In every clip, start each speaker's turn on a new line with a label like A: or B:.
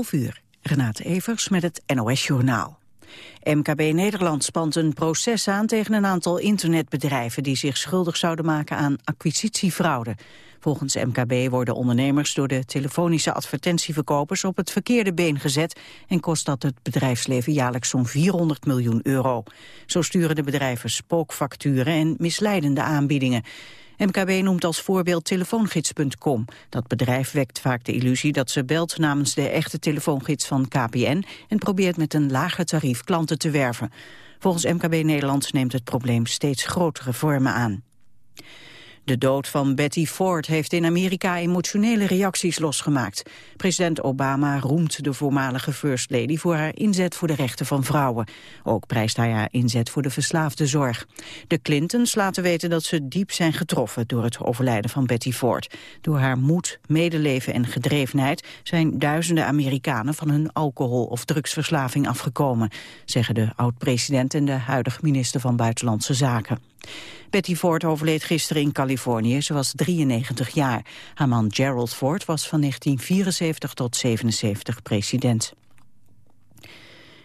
A: 11 uur. Renate Evers met het NOS Journaal. MKB Nederland spant een proces aan tegen een aantal internetbedrijven... die zich schuldig zouden maken aan acquisitiefraude. Volgens MKB worden ondernemers door de telefonische advertentieverkopers... op het verkeerde been gezet en kost dat het bedrijfsleven jaarlijks zo'n 400 miljoen euro. Zo sturen de bedrijven spookfacturen en misleidende aanbiedingen. MKB noemt als voorbeeld telefoongids.com. Dat bedrijf wekt vaak de illusie dat ze belt namens de echte telefoongids van KPN... en probeert met een lager tarief klanten te werven. Volgens MKB Nederland neemt het probleem steeds grotere vormen aan. De dood van Betty Ford heeft in Amerika emotionele reacties losgemaakt. President Obama roemt de voormalige First Lady voor haar inzet voor de rechten van vrouwen. Ook prijst hij haar inzet voor de verslaafde zorg. De Clintons laten weten dat ze diep zijn getroffen door het overlijden van Betty Ford. Door haar moed, medeleven en gedrevenheid zijn duizenden Amerikanen van hun alcohol- of drugsverslaving afgekomen, zeggen de oud-president en de huidige minister van Buitenlandse Zaken. Betty Ford overleed gisteren in Californië. Ze was 93 jaar. Haar man Gerald Ford was van 1974 tot 77 president.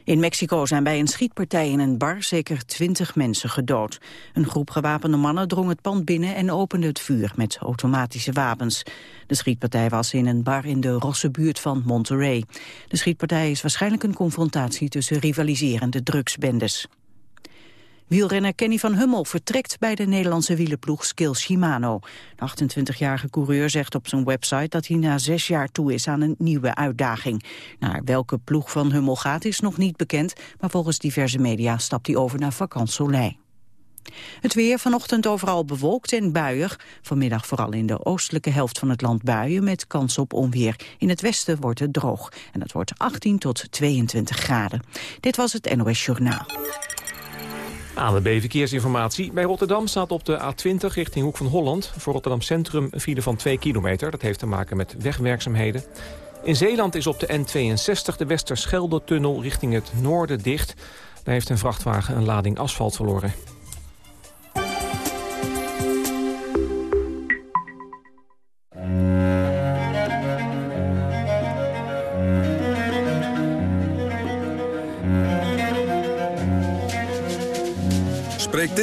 A: In Mexico zijn bij een schietpartij in een bar zeker twintig mensen gedood. Een groep gewapende mannen drong het pand binnen en opende het vuur met automatische wapens. De schietpartij was in een bar in de Rosse buurt van Monterey. De schietpartij is waarschijnlijk een confrontatie tussen rivaliserende drugsbendes. Wielrenner Kenny van Hummel vertrekt bij de Nederlandse wielerploeg Skill Shimano. De 28-jarige coureur zegt op zijn website dat hij na zes jaar toe is aan een nieuwe uitdaging. Naar welke ploeg van Hummel gaat is nog niet bekend, maar volgens diverse media stapt hij over naar Vakant Soleil. Het weer vanochtend overal bewolkt en buiig. Vanmiddag vooral in de oostelijke helft van het land buien met kans op onweer. In het westen wordt het droog en het wordt 18 tot 22 graden. Dit was het NOS Journaal.
B: ANWB Verkeersinformatie. Bij Rotterdam staat op de A20 richting Hoek van Holland... voor Rotterdam Centrum een file van 2 kilometer. Dat heeft te maken met wegwerkzaamheden. In Zeeland is op de N62 de Westerschelde-tunnel richting het noorden dicht. Daar heeft een vrachtwagen een lading asfalt verloren.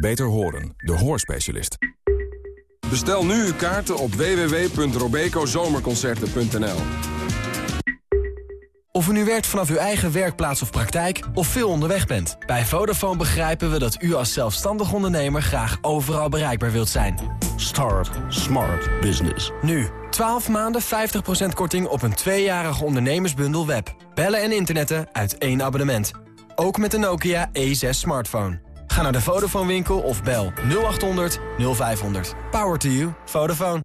C: Beter horen, de hoorspecialist.
D: Bestel nu uw kaarten op www.robecozomerconcerten.nl
E: Of u nu werkt vanaf uw eigen werkplaats of praktijk of veel onderweg bent. Bij Vodafone begrijpen we dat u als zelfstandig ondernemer graag overal bereikbaar wilt zijn.
F: Start Smart Business.
E: Nu, 12 maanden 50% korting op een tweejarige ondernemersbundel web. Bellen en internetten uit één abonnement. Ook met de Nokia E6 smartphone. Ga naar de Vodafone winkel of bel 0800 0500. Power to you. Vodafone.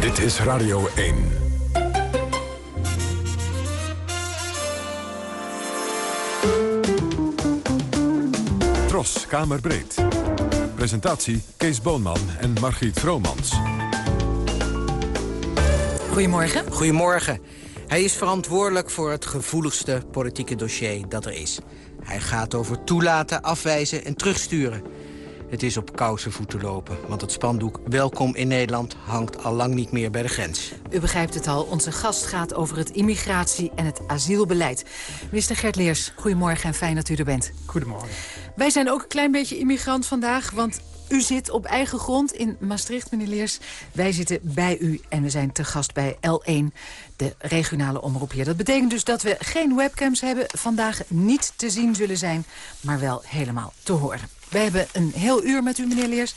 C: Dit is Radio 1. Tros, Kamerbreed. Presentatie Kees Boonman en Margriet Vromans.
G: Goedemorgen.
H: Goedemorgen. Hij is verantwoordelijk voor het gevoeligste politieke dossier dat er is. Hij gaat over toelaten, afwijzen en terugsturen. Het is op koude voeten lopen, want het spandoek Welkom in Nederland hangt al lang niet meer bij de grens.
G: U begrijpt het al, onze gast gaat over het immigratie- en het asielbeleid. Minister Gert Leers, goedemorgen en fijn dat u er bent.
I: Goedemorgen.
G: Wij zijn ook een klein beetje immigrant vandaag, want U zit op eigen grond in Maastricht, meneer Leers. Wij zitten bij u en we zijn te gast bij L1, de regionale omroep hier. Dat betekent dus dat we geen webcams hebben, vandaag niet te zien zullen zijn... maar wel helemaal te horen. We hebben een heel uur met u, meneer Leers.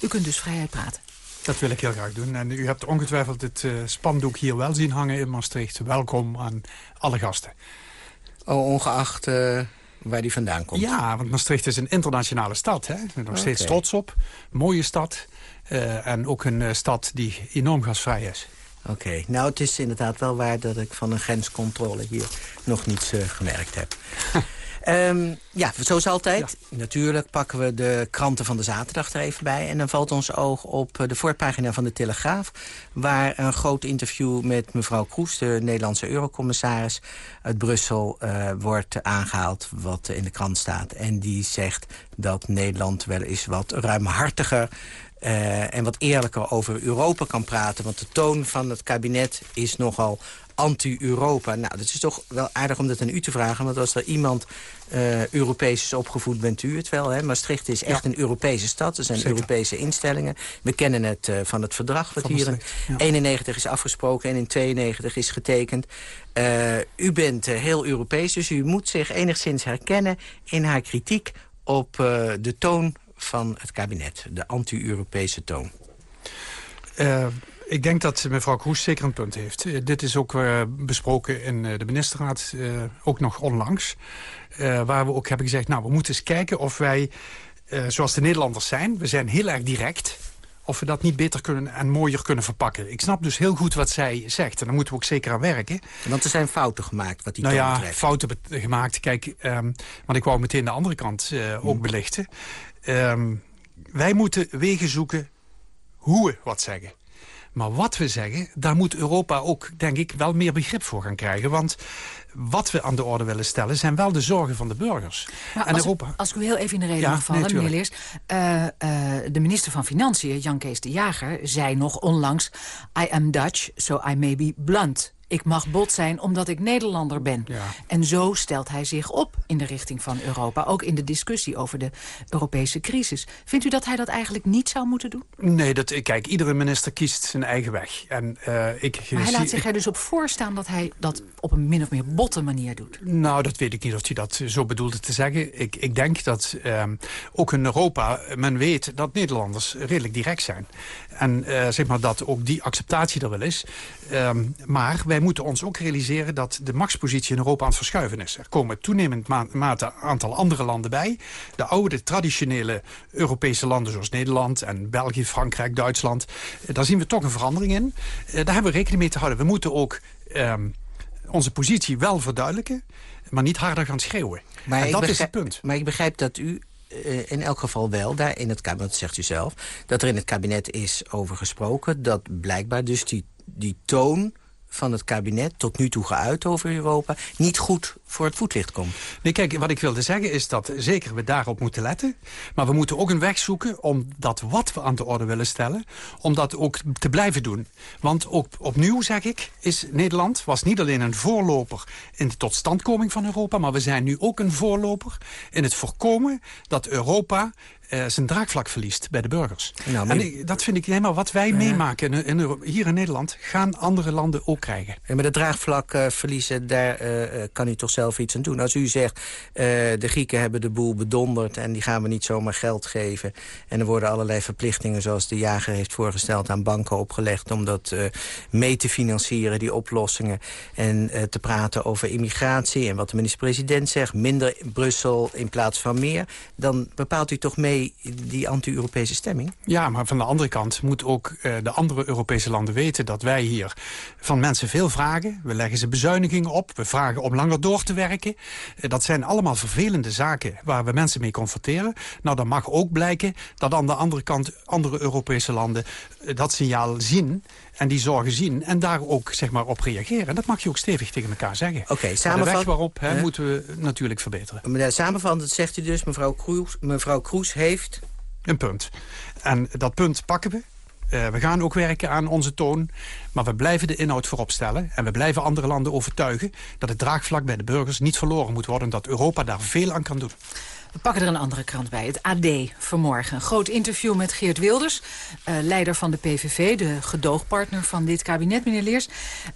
G: U kunt dus vrijheid praten.
I: Dat wil ik heel graag doen. En u hebt ongetwijfeld het uh, spandoek hier wel zien hangen in Maastricht. Welkom aan alle gasten.
H: Oh, ongeacht uh, waar die vandaan komt?
I: Ja, want Maastricht is een internationale stad. Hè? Nog steeds trots op. Mooie stad. Uh, en ook een stad die enorm gasvrij is.
H: Oké, nou het is inderdaad wel waar dat ik van een grenscontrole hier nog niets gemerkt heb. Um, ja, zoals altijd. Natuurlijk pakken we de kranten van de zaterdag er even bij. En dan valt ons oog op de voorpagina van de Telegraaf... waar een groot interview met mevrouw Kroes, de Nederlandse eurocommissaris... uit Brussel uh, wordt aangehaald wat in de krant staat. En die zegt dat Nederland wel eens wat ruimhartiger... Uh, en wat eerlijker over Europa kan praten. Want de toon van het kabinet is nogal anti-Europa. Nou, dat is toch wel aardig om dat aan u te vragen. Want als er iemand uh, Europees is opgevoed, bent u het wel. Hè? Maastricht is echt een Europese stad. Er zijn Zeker. Europese instellingen. We kennen het uh, van het verdrag wat hier in ja. 91 is afgesproken... en in 92 is getekend. Uh, u bent heel Europees, dus u moet zich enigszins herkennen... in haar kritiek op de toon van het kabinet. De anti-Europese toon.
I: Ik denk dat mevrouw Kroes zeker een punt heeft. Uh, dit is ook uh, besproken in uh, de ministerraad, ook nog onlangs. waar we ook hebben gezegd, nou, we moeten eens kijken of wij, zoals de Nederlanders zijn... we zijn heel erg direct, of we dat niet beter kunnen en mooier kunnen verpakken. Ik snap dus heel goed wat zij zegt. En daar moeten we ook zeker aan werken.
H: Want er zijn fouten gemaakt wat die
I: nou ja,
H: betreft.
I: fouten gemaakt. Kijk, um, want ik wou meteen de andere kant ook hmm. belichten. Um, wij moeten wegen zoeken hoe we wat zeggen. Maar wat we zeggen, daar moet Europa ook, denk ik, wel meer begrip voor gaan krijgen. Want wat we aan de orde willen stellen... zijn wel de zorgen van de burgers.
G: Maar en als, Europa... als ik u heel even in de reden ja, mag vallen, nee, meneer Leers... Uh, uh, de minister van Financiën, Jan Kees de Jager, zei nog onlangs... I am Dutch, so I may be blunt ik mag bot zijn omdat ik Nederlander ben. Ja. En zo stelt hij zich op in de richting van Europa. Ook in de discussie over de Europese crisis. Vindt u dat hij dat eigenlijk niet zou moeten doen?
I: Nee, dat, kijk, iedere minister kiest zijn eigen weg. En, uh, ik,
G: maar hij laat zich er dus op voorstaan dat hij dat op een min of meer botte manier doet.
I: Nou, dat weet ik niet of hij dat zo bedoelde te zeggen. Ik, ik denk dat um, ook in Europa men weet dat Nederlanders redelijk direct zijn. En uh, zeg maar dat ook die acceptatie er wel is. Um, maar wij moeten ons ook realiseren dat de machtspositie in Europa aan het verschuiven is. Er komen toenemend ma mate een aantal andere landen bij. De oude, traditionele Europese landen zoals Nederland en België, Frankrijk, Duitsland. Uh, daar zien we toch een verandering in. Uh, daar hebben we rekening mee te houden. We moeten ook um, onze positie wel verduidelijken, maar niet harder gaan schreeuwen. Maar en dat is het punt.
H: Maar ik begrijp dat u uh, in elk geval wel daar in het kabinet, zegt u zelf... dat er in het kabinet is over gesproken... dat blijkbaar dus die, die toon van het kabinet tot nu toe geuit over Europa... niet goed voor het voetlicht komt.
I: Nee, kijk, wat ik wilde zeggen is dat zeker we daarop moeten letten. Maar we moeten ook een weg zoeken om dat wat we aan de orde willen stellen... om dat ook te blijven doen. Want ook opnieuw, zeg ik, is Nederland was niet alleen een voorloper... in de totstandkoming van Europa... maar we zijn nu ook een voorloper in het voorkomen dat Europa uh, zijn draagvlak verliest bij de burgers. Nou, en dat vind ik helemaal wat wij ja. meemaken in, in, hier in Nederland... gaan andere landen ook krijgen.
H: En met het draagvlak uh, verliezen, daar uh, kan u toch zelf iets aan doen. Als u zegt, de Grieken hebben de boel bedonderd... en die gaan we niet zomaar geld geven... en er worden allerlei verplichtingen, zoals de jager heeft voorgesteld... aan banken opgelegd om dat mee te financieren, die oplossingen... en te praten over immigratie en wat de minister-president zegt... minder Brussel in plaats van meer... dan bepaalt u toch mee die anti-Europese stemming?
I: Ja, maar van de andere kant moet ook uh, de andere Europese landen weten... dat wij hier van mensen veel vragen. We leggen ze bezuinigingen op. We vragen om langer door te werken. Uh, dat zijn allemaal vervelende zaken waar we mensen mee confronteren. Nou, dan mag ook blijken dat aan de andere kant andere Europese landen... Dat signaal zien en die zorgen zien en daar ook zeg maar, op reageren. Dat mag je ook stevig tegen elkaar zeggen. Oké, okay, samenvat... De weg waarop hè, moeten we natuurlijk verbeteren.
H: Samenvattend zegt u dus, mevrouw Kroes, mevrouw Kroes heeft...
I: Een punt. En dat punt pakken we. Uh, we gaan ook werken aan onze toon. Maar we blijven de inhoud voorop stellen. En we blijven andere landen overtuigen dat het draagvlak bij de burgers niet verloren moet worden. En dat Europa daar veel aan kan doen.
G: We pakken er een andere krant bij, het AD vanmorgen. Een groot interview met Geert Wilders, uh, leider van de PVV... de gedoogpartner van dit kabinet, meneer Leers.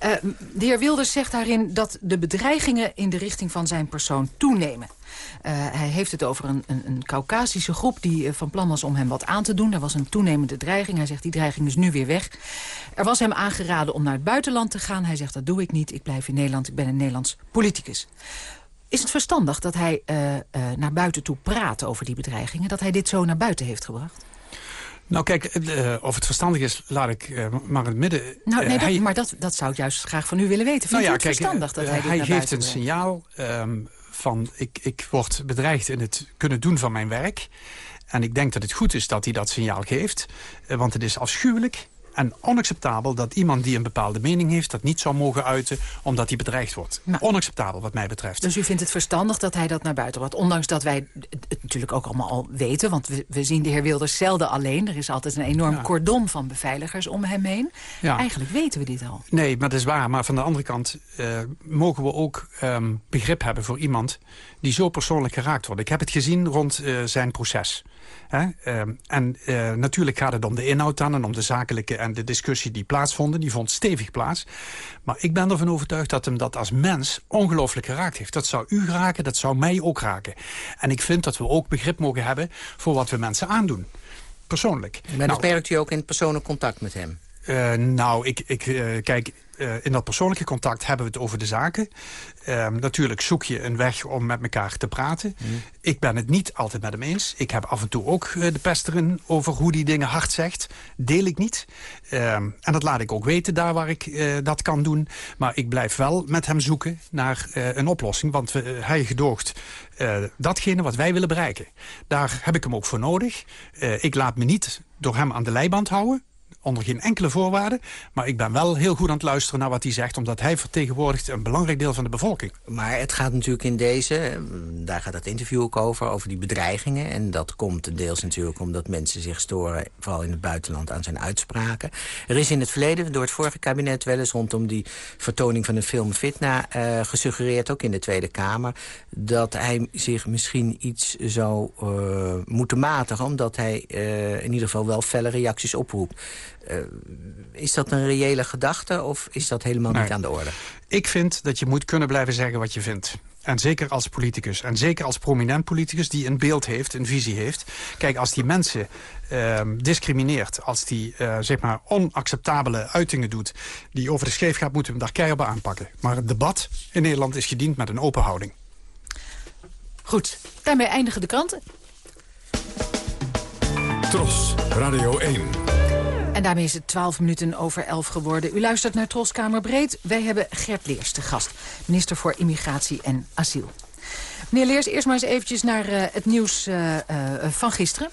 G: Uh, de heer Wilders zegt daarin dat de bedreigingen... in de richting van zijn persoon toenemen. Uh, hij heeft het over een, een, een Caucasische groep die van plan was om hem wat aan te doen. Er was een toenemende dreiging. Hij zegt die dreiging is nu weer weg. Er was hem aangeraden om naar het buitenland te gaan. Hij zegt dat doe ik niet. Ik blijf in Nederland. Ik ben een Nederlands politicus. Is het verstandig dat hij uh, uh, naar buiten toe praat over die bedreigingen? Dat hij dit zo naar buiten heeft gebracht?
I: Nou kijk, uh, of het verstandig is, laat ik maar in het midden...
G: Nou, nee, dat, hij... maar dat, dat zou ik juist graag van u willen weten. Vindt nou ja, het kijk, verstandig dat hij dit
I: Hij geeft een signaal um, van... Ik, ik word bedreigd in het kunnen doen van mijn werk. En ik denk dat het goed is dat hij dat signaal geeft. want het is afschuwelijk en onacceptabel dat iemand die een bepaalde mening heeft... dat niet zou mogen uiten omdat hij bedreigd wordt. Nou, onacceptabel wat mij betreft.
G: Dus u vindt het verstandig dat hij dat naar buiten wordt? Ondanks dat wij het natuurlijk ook allemaal al weten... want we, we zien de heer Wilders zelden alleen. Er is altijd een enorm ja. cordon van beveiligers om hem heen. Ja. Eigenlijk weten we dit al.
I: Nee, maar dat is waar. Maar van de andere kant uh, mogen we ook um, begrip hebben voor iemand... die zo persoonlijk geraakt wordt. Ik heb het gezien rond uh, zijn proces. Hè? Uh, en uh, natuurlijk gaat het om de inhoud dan en om de zakelijke en de discussie die plaatsvonden. Die vond stevig plaats. Maar ik ben ervan overtuigd dat hem dat als mens ongelooflijk geraakt heeft. Dat zou u raken, dat zou mij ook raken. En ik vind dat we ook begrip mogen hebben voor wat we mensen aandoen. Persoonlijk.
H: Maar nou, dat merkt u ook in persoonlijk contact met hem?
I: Uh, nou, ik, ik uh, kijk, uh, in dat persoonlijke contact hebben we het over de zaken. Uh, natuurlijk zoek je een weg om met elkaar te praten. Mm. Ik ben het niet altijd met hem eens. Ik heb af en toe ook uh, de pesteren over hoe die dingen hard zegt. Deel ik niet. Uh, en dat laat ik ook weten daar waar ik uh, dat kan doen. Maar ik blijf wel met hem zoeken naar een oplossing. Want we, hij gedoogt datgene wat wij willen bereiken. Daar heb ik hem ook voor nodig. ik laat me niet door hem aan de leiband houden onder geen enkele voorwaarde. Maar ik ben wel heel goed aan het luisteren naar wat hij zegt... omdat hij vertegenwoordigt een belangrijk deel van de bevolking.
H: Maar het gaat natuurlijk in deze, daar gaat het interview ook over... over die bedreigingen. En dat komt deels natuurlijk omdat mensen zich storen... vooral in het buitenland aan zijn uitspraken. Er is in het verleden door het vorige kabinet wel eens... rondom die vertoning van de film Fitna uh, gesuggereerd... ook in de Tweede Kamer... dat hij zich misschien iets zou uh, moeten matigen... omdat hij uh, in ieder geval wel felle reacties oproept. Uh, is dat een reële gedachte of is dat helemaal nee. niet aan de orde?
I: Ik vind dat je moet kunnen blijven zeggen wat je vindt. En zeker als politicus. En zeker als prominent politicus die een beeld heeft, een visie heeft. Kijk, als die mensen uh, discrimineert, als die uh, zeg maar onacceptabele uitingen doet... die over de scheef gaat, moeten we hem daar keihard aanpakken. Maar het debat in Nederland is gediend met een open houding.
G: Goed, daarmee eindigen de kranten.
C: Tros, Radio 1.
G: En daarmee is het 12 minuten over 11 geworden. U luistert naar Troskamer Breed. Wij hebben Gert Leers te gast, minister voor Immigratie en Asiel. Meneer Leers, eerst maar eens eventjes naar uh, het nieuws uh, uh, van gisteren.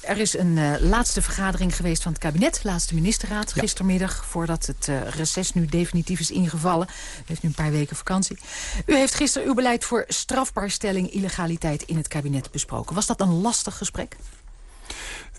G: Er is een laatste vergadering geweest van het kabinet, laatste ministerraad, ja. gistermiddag, voordat het reces nu definitief is ingevallen. U heeft nu een paar weken vakantie. U heeft gisteren uw beleid voor strafbaarstelling illegaliteit in het kabinet besproken. Was dat een lastig gesprek?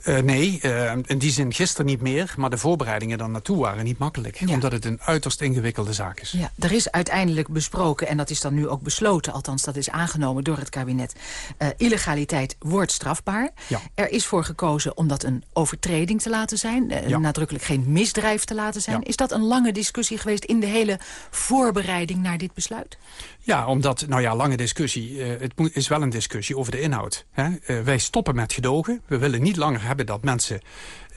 I: Uh, nee, uh, in die zin gisteren niet meer. Maar de voorbereidingen dan naartoe waren niet makkelijk. Ja. Omdat het een uiterst ingewikkelde zaak is.
G: Ja, er is uiteindelijk besproken, en dat is dan nu ook besloten... althans dat is aangenomen door het kabinet... Uh, illegaliteit wordt strafbaar.
I: Ja.
G: Er is voor gekozen om dat een overtreding te laten zijn. Ja. Nadrukkelijk geen misdrijf te laten zijn. Is dat een lange discussie geweest in de hele voorbereiding naar dit besluit?
I: Ja, omdat, nou ja, lange discussie. het is wel een discussie over de inhoud. Hè? wij stoppen met gedogen. We willen niet langer hebben dat mensen...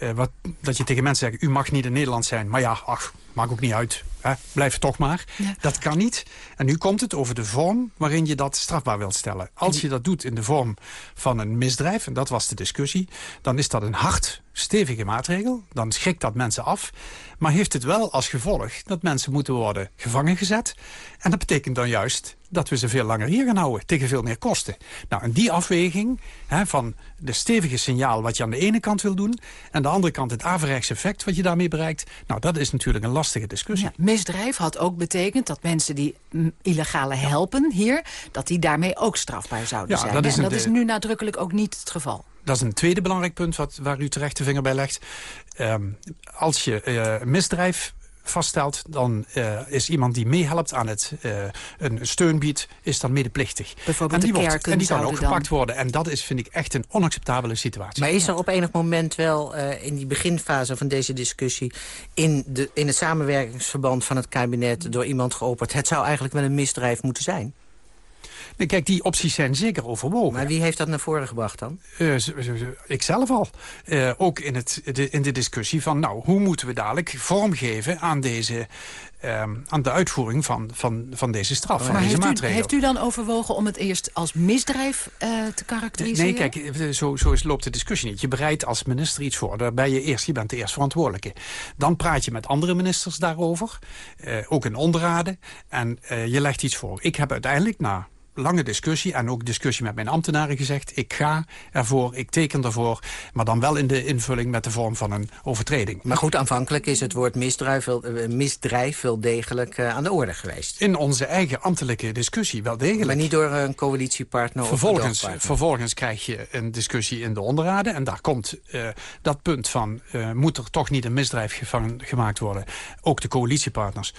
I: Uh, wat, dat je tegen mensen zegt, u mag niet in Nederland zijn. Maar ja, ach, maakt ook niet uit. Hè? Blijf toch maar. Ja. Dat kan niet. En nu komt het over de vorm waarin je dat strafbaar wilt stellen. Als je dat doet in de vorm van een misdrijf, en dat was de discussie... dan is dat een hard, stevige maatregel. Dan schrikt dat mensen af. Maar heeft het wel als gevolg dat mensen moeten worden gevangen gezet. En dat betekent dan juist dat we ze veel langer hier gaan houden. Tegen veel meer kosten. Nou, en die afweging hè, van de stevige signaal wat je aan de ene kant wil doen... en aan de andere kant het averechts effect wat je daarmee bereikt... nou, dat is natuurlijk een lastige discussie. Ja,
G: misdrijf had ook betekend dat mensen die illegale helpen hier... dat die daarmee ook strafbaar zouden
I: ja,
G: zijn.
I: Dat is,
G: en dat is nu nadrukkelijk ook niet het geval.
I: Dat is een tweede belangrijk punt wat, waar u terecht de vinger bij legt. Um, als je uh, misdrijf vaststelt... dan uh, is iemand die meehelpt aan het uh, een steun biedt... is dan medeplichtig.
G: Bijvoorbeeld
I: en die,
G: de
I: wordt, en die kan ook
G: dan...
I: gepakt worden. En dat is, vind ik, echt een onacceptabele situatie.
H: Maar is er op enig moment wel uh, in die beginfase van deze discussie... In, de, in het samenwerkingsverband van het kabinet door iemand geopperd... het zou eigenlijk wel een misdrijf moeten zijn?
I: Kijk, die opties zijn zeker overwogen.
H: Maar wie heeft dat naar voren gebracht dan?
I: Uh, ik zelf al. Uh, ook in, het, de, in de discussie van, nou, hoe moeten we dadelijk vormgeven aan deze... Um, aan de uitvoering van, van, van deze straf,
G: maar
I: van deze
G: heeft
I: maatregel.
G: U, heeft u dan overwogen om het eerst als misdrijf uh, te karakteriseren?
I: Nee, kijk, zo, zo is, loopt de discussie niet. Je bereidt als minister iets voor. Daar ben je eerst, je bent de eerst verantwoordelijke. Dan praat je met andere ministers daarover. Uh, ook in onderraden. En uh, je legt iets voor. Ik heb uiteindelijk, na lange discussie en ook discussie met mijn ambtenaren gezegd... ik ga ervoor, ik teken ervoor, maar dan wel in de invulling met de vorm van een overtreding.
H: Maar goed, aanvankelijk is het woord misdrijf wel, misdrijf wel degelijk uh, aan de orde geweest.
I: In onze eigen ambtelijke discussie wel degelijk.
H: Maar niet door een coalitiepartner
I: vervolgens,
H: of een
I: Vervolgens krijg je een discussie in de onderraden en daar komt uh, dat punt van... Uh, moet er toch niet een misdrijf van gemaakt worden? Ook de coalitiepartners.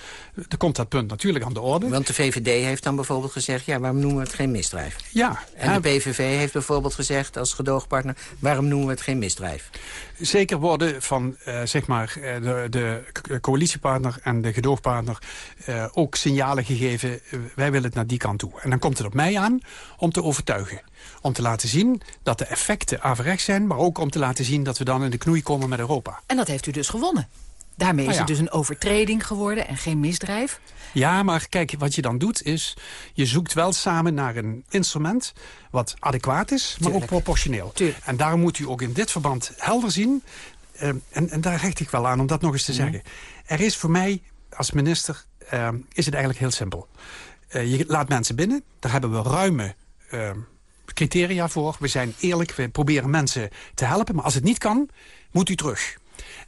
I: Er komt dat punt natuurlijk aan de orde.
H: Want de VVD heeft dan bijvoorbeeld gezegd... ja, waarom noemen we het geen misdrijf?
I: Ja.
H: En de PVV heeft bijvoorbeeld gezegd als gedoogpartner... waarom noemen we het geen misdrijf?
I: Zeker worden van uh, zeg maar, de, de coalitiepartner en de gedoogpartner... Uh, ook signalen gegeven, uh, wij willen het naar die kant toe. En dan komt het op mij aan om te overtuigen. Om te laten zien dat de effecten averechts zijn... maar ook om te laten zien dat we dan in de knoei komen met Europa.
G: En dat heeft u dus gewonnen? Daarmee is
I: ja.
G: het dus een overtreding geworden en geen misdrijf.
I: Ja, maar kijk, wat je dan doet is... je zoekt wel samen naar een instrument wat adequaat is, maar ook proportioneel.
H: Tuurlijk.
I: En daarom moet u ook in dit verband helder zien... eh, en, en daar hecht ik wel aan om dat nog eens te zeggen. Er is voor mij als minister eh, is het eigenlijk heel simpel. Eh, je laat mensen binnen, daar hebben we ruime... eh, criteria voor. We zijn eerlijk, we proberen mensen te helpen. Maar als het niet kan, moet u terug.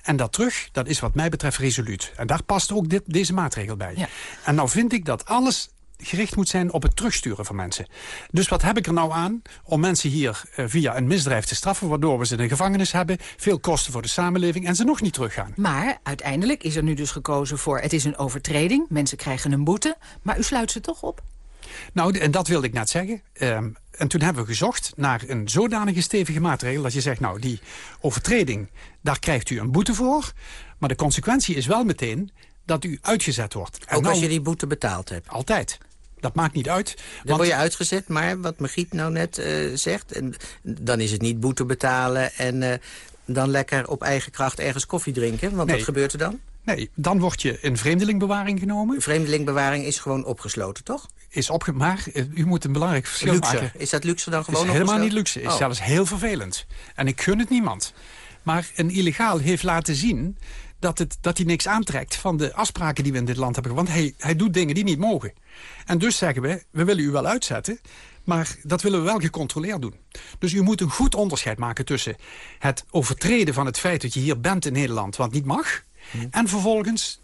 I: En dat terug, dat is wat mij betreft resoluut. En daar past ook dit, deze maatregel bij.
G: Ja.
I: En nou vind ik dat alles gericht moet zijn op het terugsturen van mensen. Dus wat heb ik er nou aan om mensen hier eh, via een misdrijf te straffen... waardoor we ze in de gevangenis hebben, veel kosten voor de samenleving... en ze nog niet teruggaan?
G: Maar uiteindelijk is er nu dus gekozen voor... het is een overtreding, mensen krijgen een boete... maar u sluit ze toch op?
I: Nou, en dat wilde ik net zeggen. Ehm, en toen hebben we gezocht naar een zodanige stevige maatregel... dat je zegt, nou, die overtreding, daar krijgt u een boete voor... maar de consequentie is wel meteen dat u uitgezet wordt. En
H: Ook
I: nou-
H: als je die boete betaald hebt.
I: Altijd. Dat maakt niet uit.
H: Dan
I: want-
H: word je uitgezet, maar wat Margriet nou net eh, zegt... En, dan is het niet boete betalen en eh, dan lekker op eigen kracht ergens koffie drinken. Want
I: Nee.
H: wat gebeurt er dan?
I: Nee, dan word je in vreemdelingbewaring genomen.
H: Vreemdelingbewaring is gewoon opgesloten, toch?
I: Is opge maar eh, u moet een belangrijk verschil
H: Luxe.
I: maken.
H: Is dat luxe dan gewoon
I: is helemaal niet luxe. Is
H: Oh.
I: zelfs heel vervelend. En ik gun het niemand. Maar een illegaal heeft laten zien dat, het, dat hij niks aantrekt van de afspraken die we in dit land hebben. Want hij, hij doet dingen die niet mogen. En dus zeggen we, we willen u wel uitzetten... maar dat willen we wel gecontroleerd doen. Dus u moet een goed onderscheid maken tussen het overtreden van het feit... dat je hier bent in Nederland, wat niet mag... en vervolgens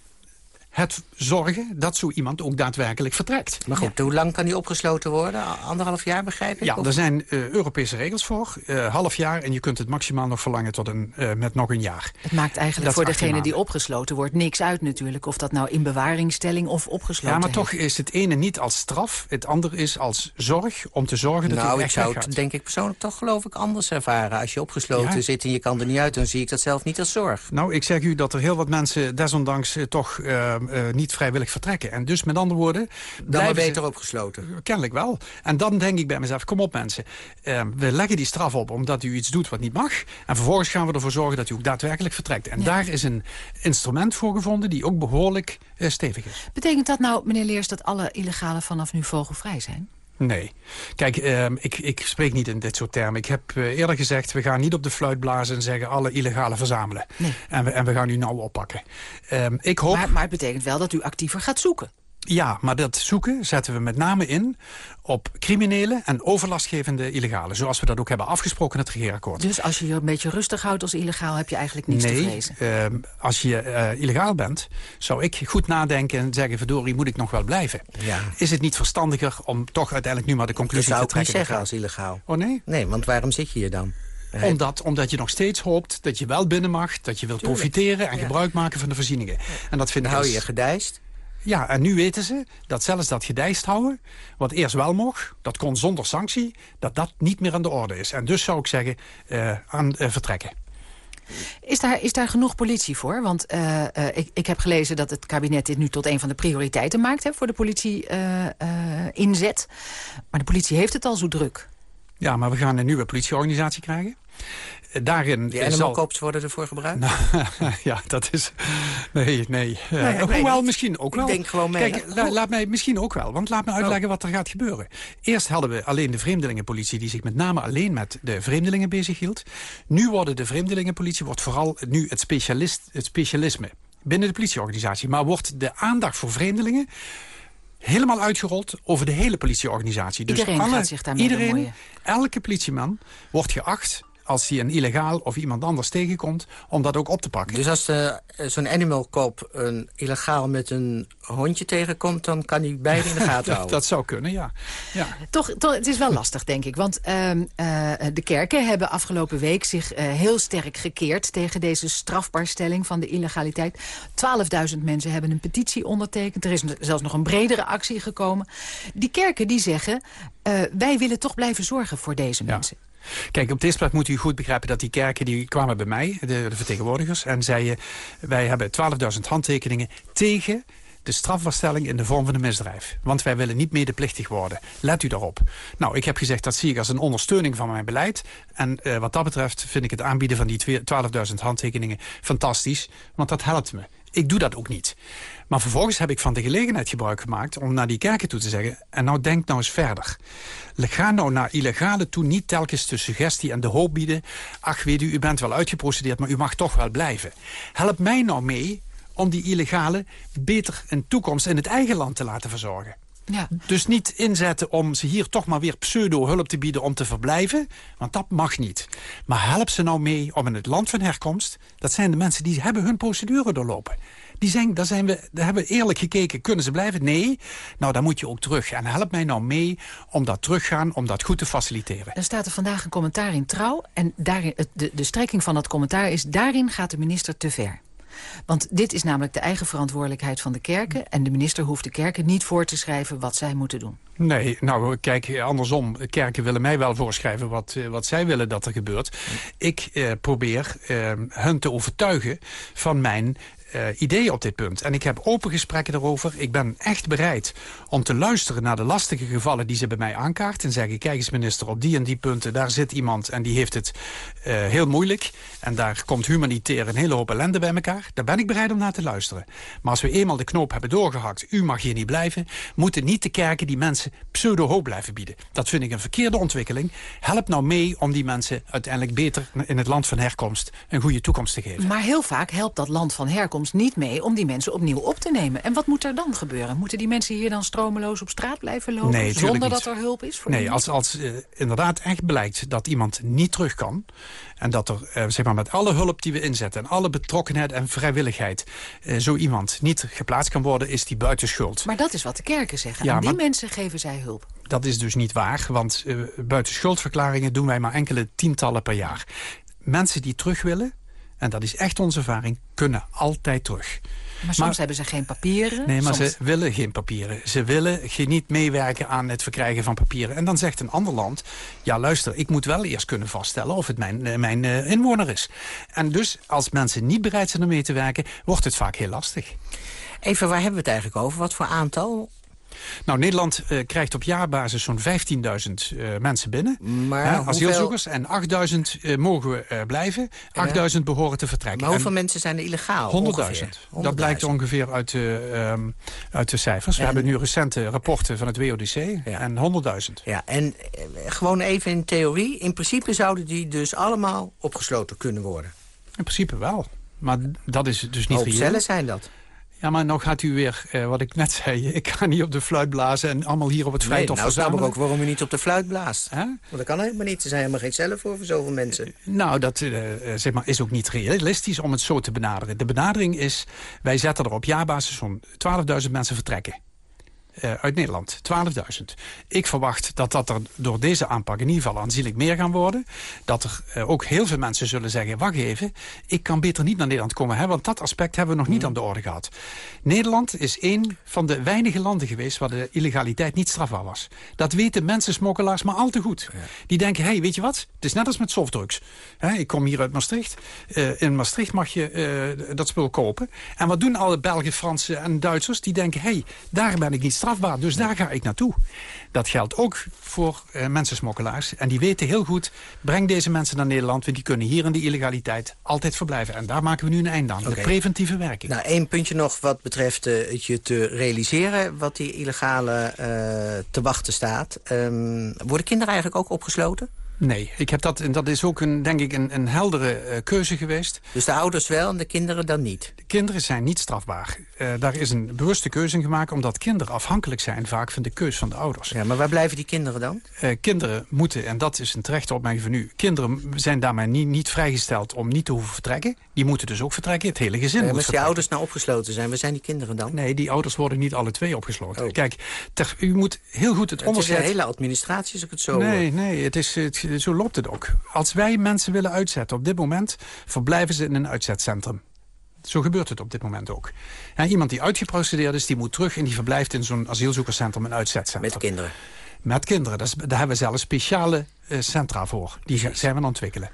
I: het zorgen dat zo iemand ook daadwerkelijk vertrekt.
H: Maar goed, hoe lang kan die opgesloten worden? Anderhalf jaar, begrijp ik?
I: Ja,
H: Of-
I: er zijn eh, Europese regels voor. eh, half jaar en je kunt het maximaal nog verlangen tot een, eh, met nog een jaar.
G: Het maakt eigenlijk
I: Dat
G: voor
I: is 18
G: degene die opgesloten wordt niks uit natuurlijk. Of dat nou in bewaringstelling of opgesloten
I: Ja, maar
G: heeft.
I: toch is het ene niet als straf. Het andere is als zorg om te zorgen dat
H: Nou,
I: hij
H: ik zou het denk ik persoonlijk toch geloof ik anders ervaren. Als je opgesloten
I: Ja.
H: zit en je kan er niet uit, dan zie ik dat zelf niet als zorg.
I: Nou, ik zeg u dat er heel wat mensen desondanks eh, toch eh, eh, niet vrijwillig vertrekken. En dus met andere woorden...
H: Dan maar
I: blijven ze-
H: beter opgesloten.
I: Kennelijk wel. En dan denk ik bij mezelf, kom op mensen. eh, we leggen die straf op omdat u iets doet wat niet mag. En vervolgens gaan we ervoor zorgen dat u ook daadwerkelijk vertrekt. En
G: Ja.
I: daar is een instrument voor gevonden die ook behoorlijk eh, stevig is.
G: Betekent dat nou, meneer Leers, dat alle illegalen vanaf nu vogelvrij zijn?
I: Nee. Kijk, ehm, ik, ik spreek niet in dit soort termen. Ik heb eh, eerder gezegd, we gaan niet op de fluit blazen en zeggen alle illegale verzamelen.
G: Nee.
I: En, we, en we gaan u nou oppakken. Ehm, ik hoop...
G: Maar, maar het betekent wel dat u actiever gaat zoeken.
I: Ja, maar dat zoeken zetten we met name in op criminele en overlastgevende illegalen. Zoals we dat ook hebben afgesproken in het regeerakkoord.
G: Dus als je je een beetje rustig houdt als illegaal... heb je eigenlijk niets te
I: nee,
G: vrezen.
I: ehm, als je eh, illegaal bent, zou ik goed nadenken en zeggen... verdorie, moet ik nog wel blijven?
H: Ja.
I: Is het niet verstandiger om toch uiteindelijk nu maar de
H: Dat
I: conclusie
H: zou
I: te
H: ik niet
I: trekken?
H: zeggen als illegaal.
I: Oh nee?
H: Nee, want waarom zit je hier dan?
I: Omdat, omdat je nog steeds hoopt dat je wel binnen mag, dat je wilt profiteren en gebruik maken van de voorzieningen. En dat vind ik
H: hou je gedijst.
I: Ja, en nu weten ze dat zelfs dat gedijst houden... wat eerst wel mocht, dat kon zonder sanctie... dat dat niet meer aan de orde is. En dus zou ik zeggen, eh, aan eh, vertrekken.
G: Is daar, is daar genoeg politie voor? Want eh, ik, ik heb gelezen dat het kabinet dit nu tot een van de prioriteiten maakt... Hè, voor de politie inzet. Maar de politie heeft het al zo druk.
I: Ja, maar we gaan een nieuwe politieorganisatie krijgen. Daarin
H: Die animal
I: zal...
H: worden ervoor gebruikt?
I: Nou, ja, dat is... Nee, nee. Eh,
H: Nee,
I: hoewel, misschien ook
H: Ik
I: wel.
H: denk gewoon mee,
I: Kijk, la-
H: Oh.
I: laat mij misschien ook wel. Want laat me uitleggen wat er gaat gebeuren. Eerst hadden we alleen de vreemdelingenpolitie... die zich met name alleen met de vreemdelingen bezighield. Nu worden de vreemdelingenpolitie... wordt vooral nu het, specialist, het specialisme binnen de politieorganisatie. Maar wordt de aandacht voor vreemdelingen helemaal uitgerold over de hele politieorganisatie. Dus
G: Iedereen
I: alle,
G: gaat zich daarmee
I: iedereen,
G: bemoeien.
I: Elke politieman wordt geacht als hij een illegaal of iemand anders tegenkomt... om dat ook op te pakken.
H: Dus als eh, zo'n animal cop een illegaal met een hondje tegenkomt... dan kan hij beide in de gaten
I: dat,
H: houden.
I: dat zou kunnen, ja. ja.
G: Toch, toch, het is wel lastig, denk ik. Want ehm, eh, de kerken hebben afgelopen week zich eh, heel sterk gekeerd... tegen deze strafbaarstelling van de illegaliteit. 12.000 mensen hebben een petitie ondertekend. Er is zelfs nog een bredere actie gekomen. Die kerken die zeggen... eh, wij willen toch blijven zorgen voor deze mensen.
I: Kijk, op dit plaats moet u goed begrijpen dat die kerken... die kwamen bij mij, de, vertegenwoordigers... en zeiden, wij hebben 12.000 handtekeningen tegen de strafbaarstelling in de vorm van een misdrijf. Want wij willen niet medeplichtig worden. Let u daarop. Nou, ik heb gezegd dat zie ik als een ondersteuning van mijn beleid. En eh, wat dat betreft vind ik het aanbieden van die twee- 12.000 handtekeningen fantastisch. Want dat helpt me. Ik doe dat ook niet. Maar vervolgens heb ik van de gelegenheid gebruik gemaakt... om naar die kerken toe te zeggen... en nou denk nou eens verder. Ga nou naar illegale toe niet telkens de suggestie en de hoop bieden... ach, weet u, u bent wel uitgeprocedeerd, maar u mag toch wel blijven. Help mij nou mee om die illegale beter een toekomst in het eigen land te laten verzorgen.
G: Ja.
I: Dus niet inzetten om ze hier toch maar weer pseudo-hulp te bieden om te verblijven. Want dat mag niet. Maar help ze nou mee om in het land van herkomst... dat zijn de mensen die hebben hun procedure doorlopen. Die zijn, daar, zijn we, daar hebben we eerlijk gekeken, kunnen ze blijven? Nee. Nou, dan moet je ook terug. En help mij nou mee om dat teruggaan, om dat goed te faciliteren.
G: Er staat er vandaag een commentaar in Trouw. En daarin, de, de strekking van dat commentaar is... daarin gaat de minister te ver. Want dit is namelijk de eigen verantwoordelijkheid van de kerken... en de minister hoeft de kerken niet voor te schrijven wat zij moeten doen.
I: Nee, nou kijk, andersom. Kerken willen mij wel voorschrijven wat, eh, wat zij willen dat er gebeurt. Ik eh, probeer eh, hun te overtuigen van mijn eh, ideeën op dit punt. En ik heb open gesprekken daarover. Ik ben echt bereid om te luisteren naar de lastige gevallen die ze bij mij aankaart. En zeggen, kijk eens minister, op die en die punten, daar zit iemand en die heeft het eh, heel moeilijk. En daar komt humanitair een hele hoop ellende bij elkaar. Daar ben ik bereid om naar te luisteren. Maar als we eenmaal de knoop hebben doorgehakt, u mag hier niet blijven, moeten niet de kerken die mensen pseudo-hoop blijven bieden. Dat vind ik een verkeerde ontwikkeling. Help nou mee om die mensen uiteindelijk beter in het land van herkomst een goede toekomst te geven.
G: Maar heel vaak helpt dat land van herkomst niet mee... om die mensen opnieuw op te nemen. En wat moet er dan gebeuren? Moeten die mensen hier dan stromeloos op straat blijven lopen...
I: Nee,
G: zonder
I: niet.
G: dat er hulp is voor
I: Nee, als, als eh, inderdaad echt blijkt dat iemand niet terug kan... en dat er eh, zeg maar, met alle hulp die we inzetten... en alle betrokkenheid en vrijwilligheid... eh, zo iemand niet geplaatst kan worden, is die buitenschuld.
G: Maar dat is wat de kerken zeggen.
I: Ja,
G: Aan die
I: maar-
G: mensen geven zij hulp.
I: Dat is dus niet waar, want buitenschuldverklaringen doen wij maar enkele tientallen per jaar. Mensen die terug willen, en dat is echt onze ervaring, kunnen altijd terug.
G: Maar soms hebben ze geen papieren.
I: Nee, maar
G: soms...
I: ze willen geen papieren. Ze willen niet meewerken aan het verkrijgen van papieren. En dan zegt een ander land... ja, luister, ik moet wel eerst kunnen vaststellen... of het mijn, eh, mijn eh, inwoner is. En dus, als mensen niet bereid zijn om mee te werken... wordt het vaak heel lastig.
H: Even, waar hebben we het eigenlijk over? Wat voor aantal?
I: Nou, Nederland eh, krijgt op jaarbasis zo'n 15.000 eh, mensen binnen.
H: Maar
I: hè,
H: hoeveel-
I: asielzoekers. En 8.000 eh, mogen we blijven. 8.000 behoren te vertrekken.
H: Maar hoeveel
I: En
H: mensen zijn er illegaal?
I: 100.000.
H: ongeveer?
I: Dat blijkt
H: 100.000.
I: ongeveer uit de, ehm, uit de cijfers. We
H: En-
I: hebben nu recente rapporten van het WODC. En 100.000.
H: Ja, en gewoon even in theorie. In principe zouden die dus allemaal opgesloten kunnen worden.
I: In principe wel. Maar dat is dus niet reëel.
H: cellen zijn dat.
I: Ja, maar nou gaat u weer, eh, wat ik net zei... ik ga niet op de fluit blazen en allemaal hier op het
H: Nee,
I: vrijthof
H: nou snap ik ook waarom u niet op de fluit blaast. Want dat kan helemaal niet. Er zijn helemaal geen cellen voor voor zoveel mensen.
I: Nou, dat eh, eh, zeg maar, is ook niet realistisch om het zo te benaderen. De benadering is, wij zetten er op jaarbasis zo'n 12.000 mensen vertrekken. Uit Nederland. 12.000. Ik verwacht dat dat er door deze aanpak in ieder geval aanzienlijk meer gaan worden. Dat er ook heel veel mensen zullen zeggen... wacht even, ik kan beter niet naar Nederland komen. Hè, want dat aspect hebben we nog niet mhm. aan de orde gehad. Nederland is een van de weinige landen geweest... waar de illegaliteit niet strafbaar was. Dat weten mensensmokkelaars maar al te goed. Die denken, hé, hey, weet je wat? Het is net als met softdrugs. ik kom hier uit Maastricht. Uh, in Maastricht mag je dat spul kopen. En wat doen alle Belgen, Fransen en Duitsers? Die denken, hé, hey, daar ben ik niet strafbaar, dus daar ga ik naartoe. Dat geldt ook voor uh, mensensmokkelaars. En die weten heel goed, breng deze mensen naar Nederland... want die kunnen hier in die illegaliteit altijd verblijven. En daar maken we nu een einde aan. De preventieve werking.
H: Nou, één puntje nog wat betreft het je te realiseren... wat die illegale te wachten staat. Um, worden kinderen eigenlijk ook opgesloten?
I: Nee, ik heb dat, en dat is ook een, denk ik een, een heldere uh, keuze geweest.
H: Dus de ouders wel en de kinderen dan niet?
I: De kinderen zijn niet strafbaar. Uh, daar is een bewuste keuze in gemaakt... omdat kinderen afhankelijk zijn vaak van de keus van de ouders.
H: Ja, maar waar blijven die kinderen dan?
I: Uh, kinderen moeten, en dat is een terechte opmerking van u... kinderen zijn daarmee niet, niet vrijgesteld om niet te hoeven vertrekken. Die moeten dus ook vertrekken. Het hele gezin moet
H: Als die ouders nou opgesloten zijn, waar zijn die kinderen dan?
I: Nee, die ouders worden niet alle twee opgesloten. Oh. Kijk, ter, u moet heel goed het, het onderscheid...
H: Het is een hele administratie, als ik het zo
I: Nee, nee, het is, het, zo loopt het ook. Als wij mensen willen uitzetten op dit moment... verblijven ze in een uitzetcentrum. Zo gebeurt het op dit moment ook. iemand die uitgeprocedeerd is, die moet terug... en die verblijft in zo'n asielzoekerscentrum, een uitzetcentrum.
H: Met kinderen?
I: Met kinderen. Dat is, daar hebben we zelfs speciale uh, centra voor. Die zijn we aan het ontwikkelen.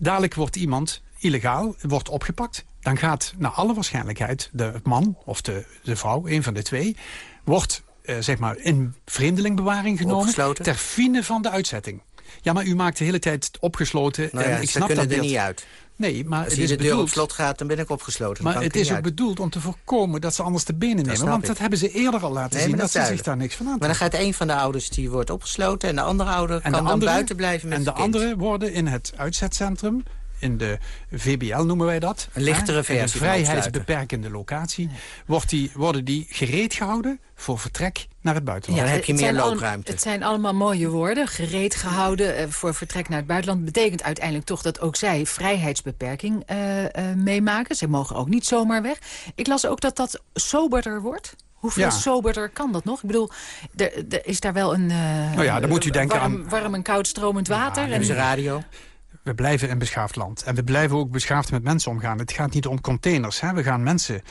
I: Dadelijk wordt iemand illegaal, wordt opgepakt. Dan gaat naar alle waarschijnlijkheid de man of de, de vrouw, een van de twee... wordt uh, zeg maar in vreemdelingbewaring genomen... ter fine van de uitzetting. Ja, maar u maakt de hele tijd opgesloten.
H: Nou ja, en ik snap kunnen dat er niet uit.
I: Nee, maar
H: Als
I: het is
H: de
I: deur
H: op slot gaat, dan ben ik opgesloten.
I: Maar het is ook bedoeld om te voorkomen dat ze anders de benen nemen. Want dat hebben ze eerder al laten zien, dat, ze zich daar niks van aan
H: Maar dan gaat een van de ouders, die wordt opgesloten... en de andere ouder kan dan buiten blijven met
I: En de anderen worden in het uitzetcentrum in de VBL noemen wij dat.
H: Een lichtere versie. Een
I: vrijheidsbeperkende locatie. Wordt die, worden die gereed gehouden voor vertrek naar het buitenland.
H: Ja, dan heb je meer loopruimte.
G: het zijn allemaal mooie woorden. Gereed gehouden eh, voor vertrek naar het buitenland. betekent uiteindelijk toch dat ook zij vrijheidsbeperking uh, uh, meemaken. Ze mogen ook niet zomaar weg. Ik las ook dat dat soberder wordt. Hoeveel soberder kan dat nog? Ik bedoel, er, is daar wel een...
I: nou ja, dan moet u denken
G: warm,
I: aan...
G: Warm en koud stromend water. Ja,
H: en ze radio?
I: We blijven een beschaafd land. En we blijven ook beschaafd met mensen omgaan. Het gaat niet om containers. Hè? We gaan mensen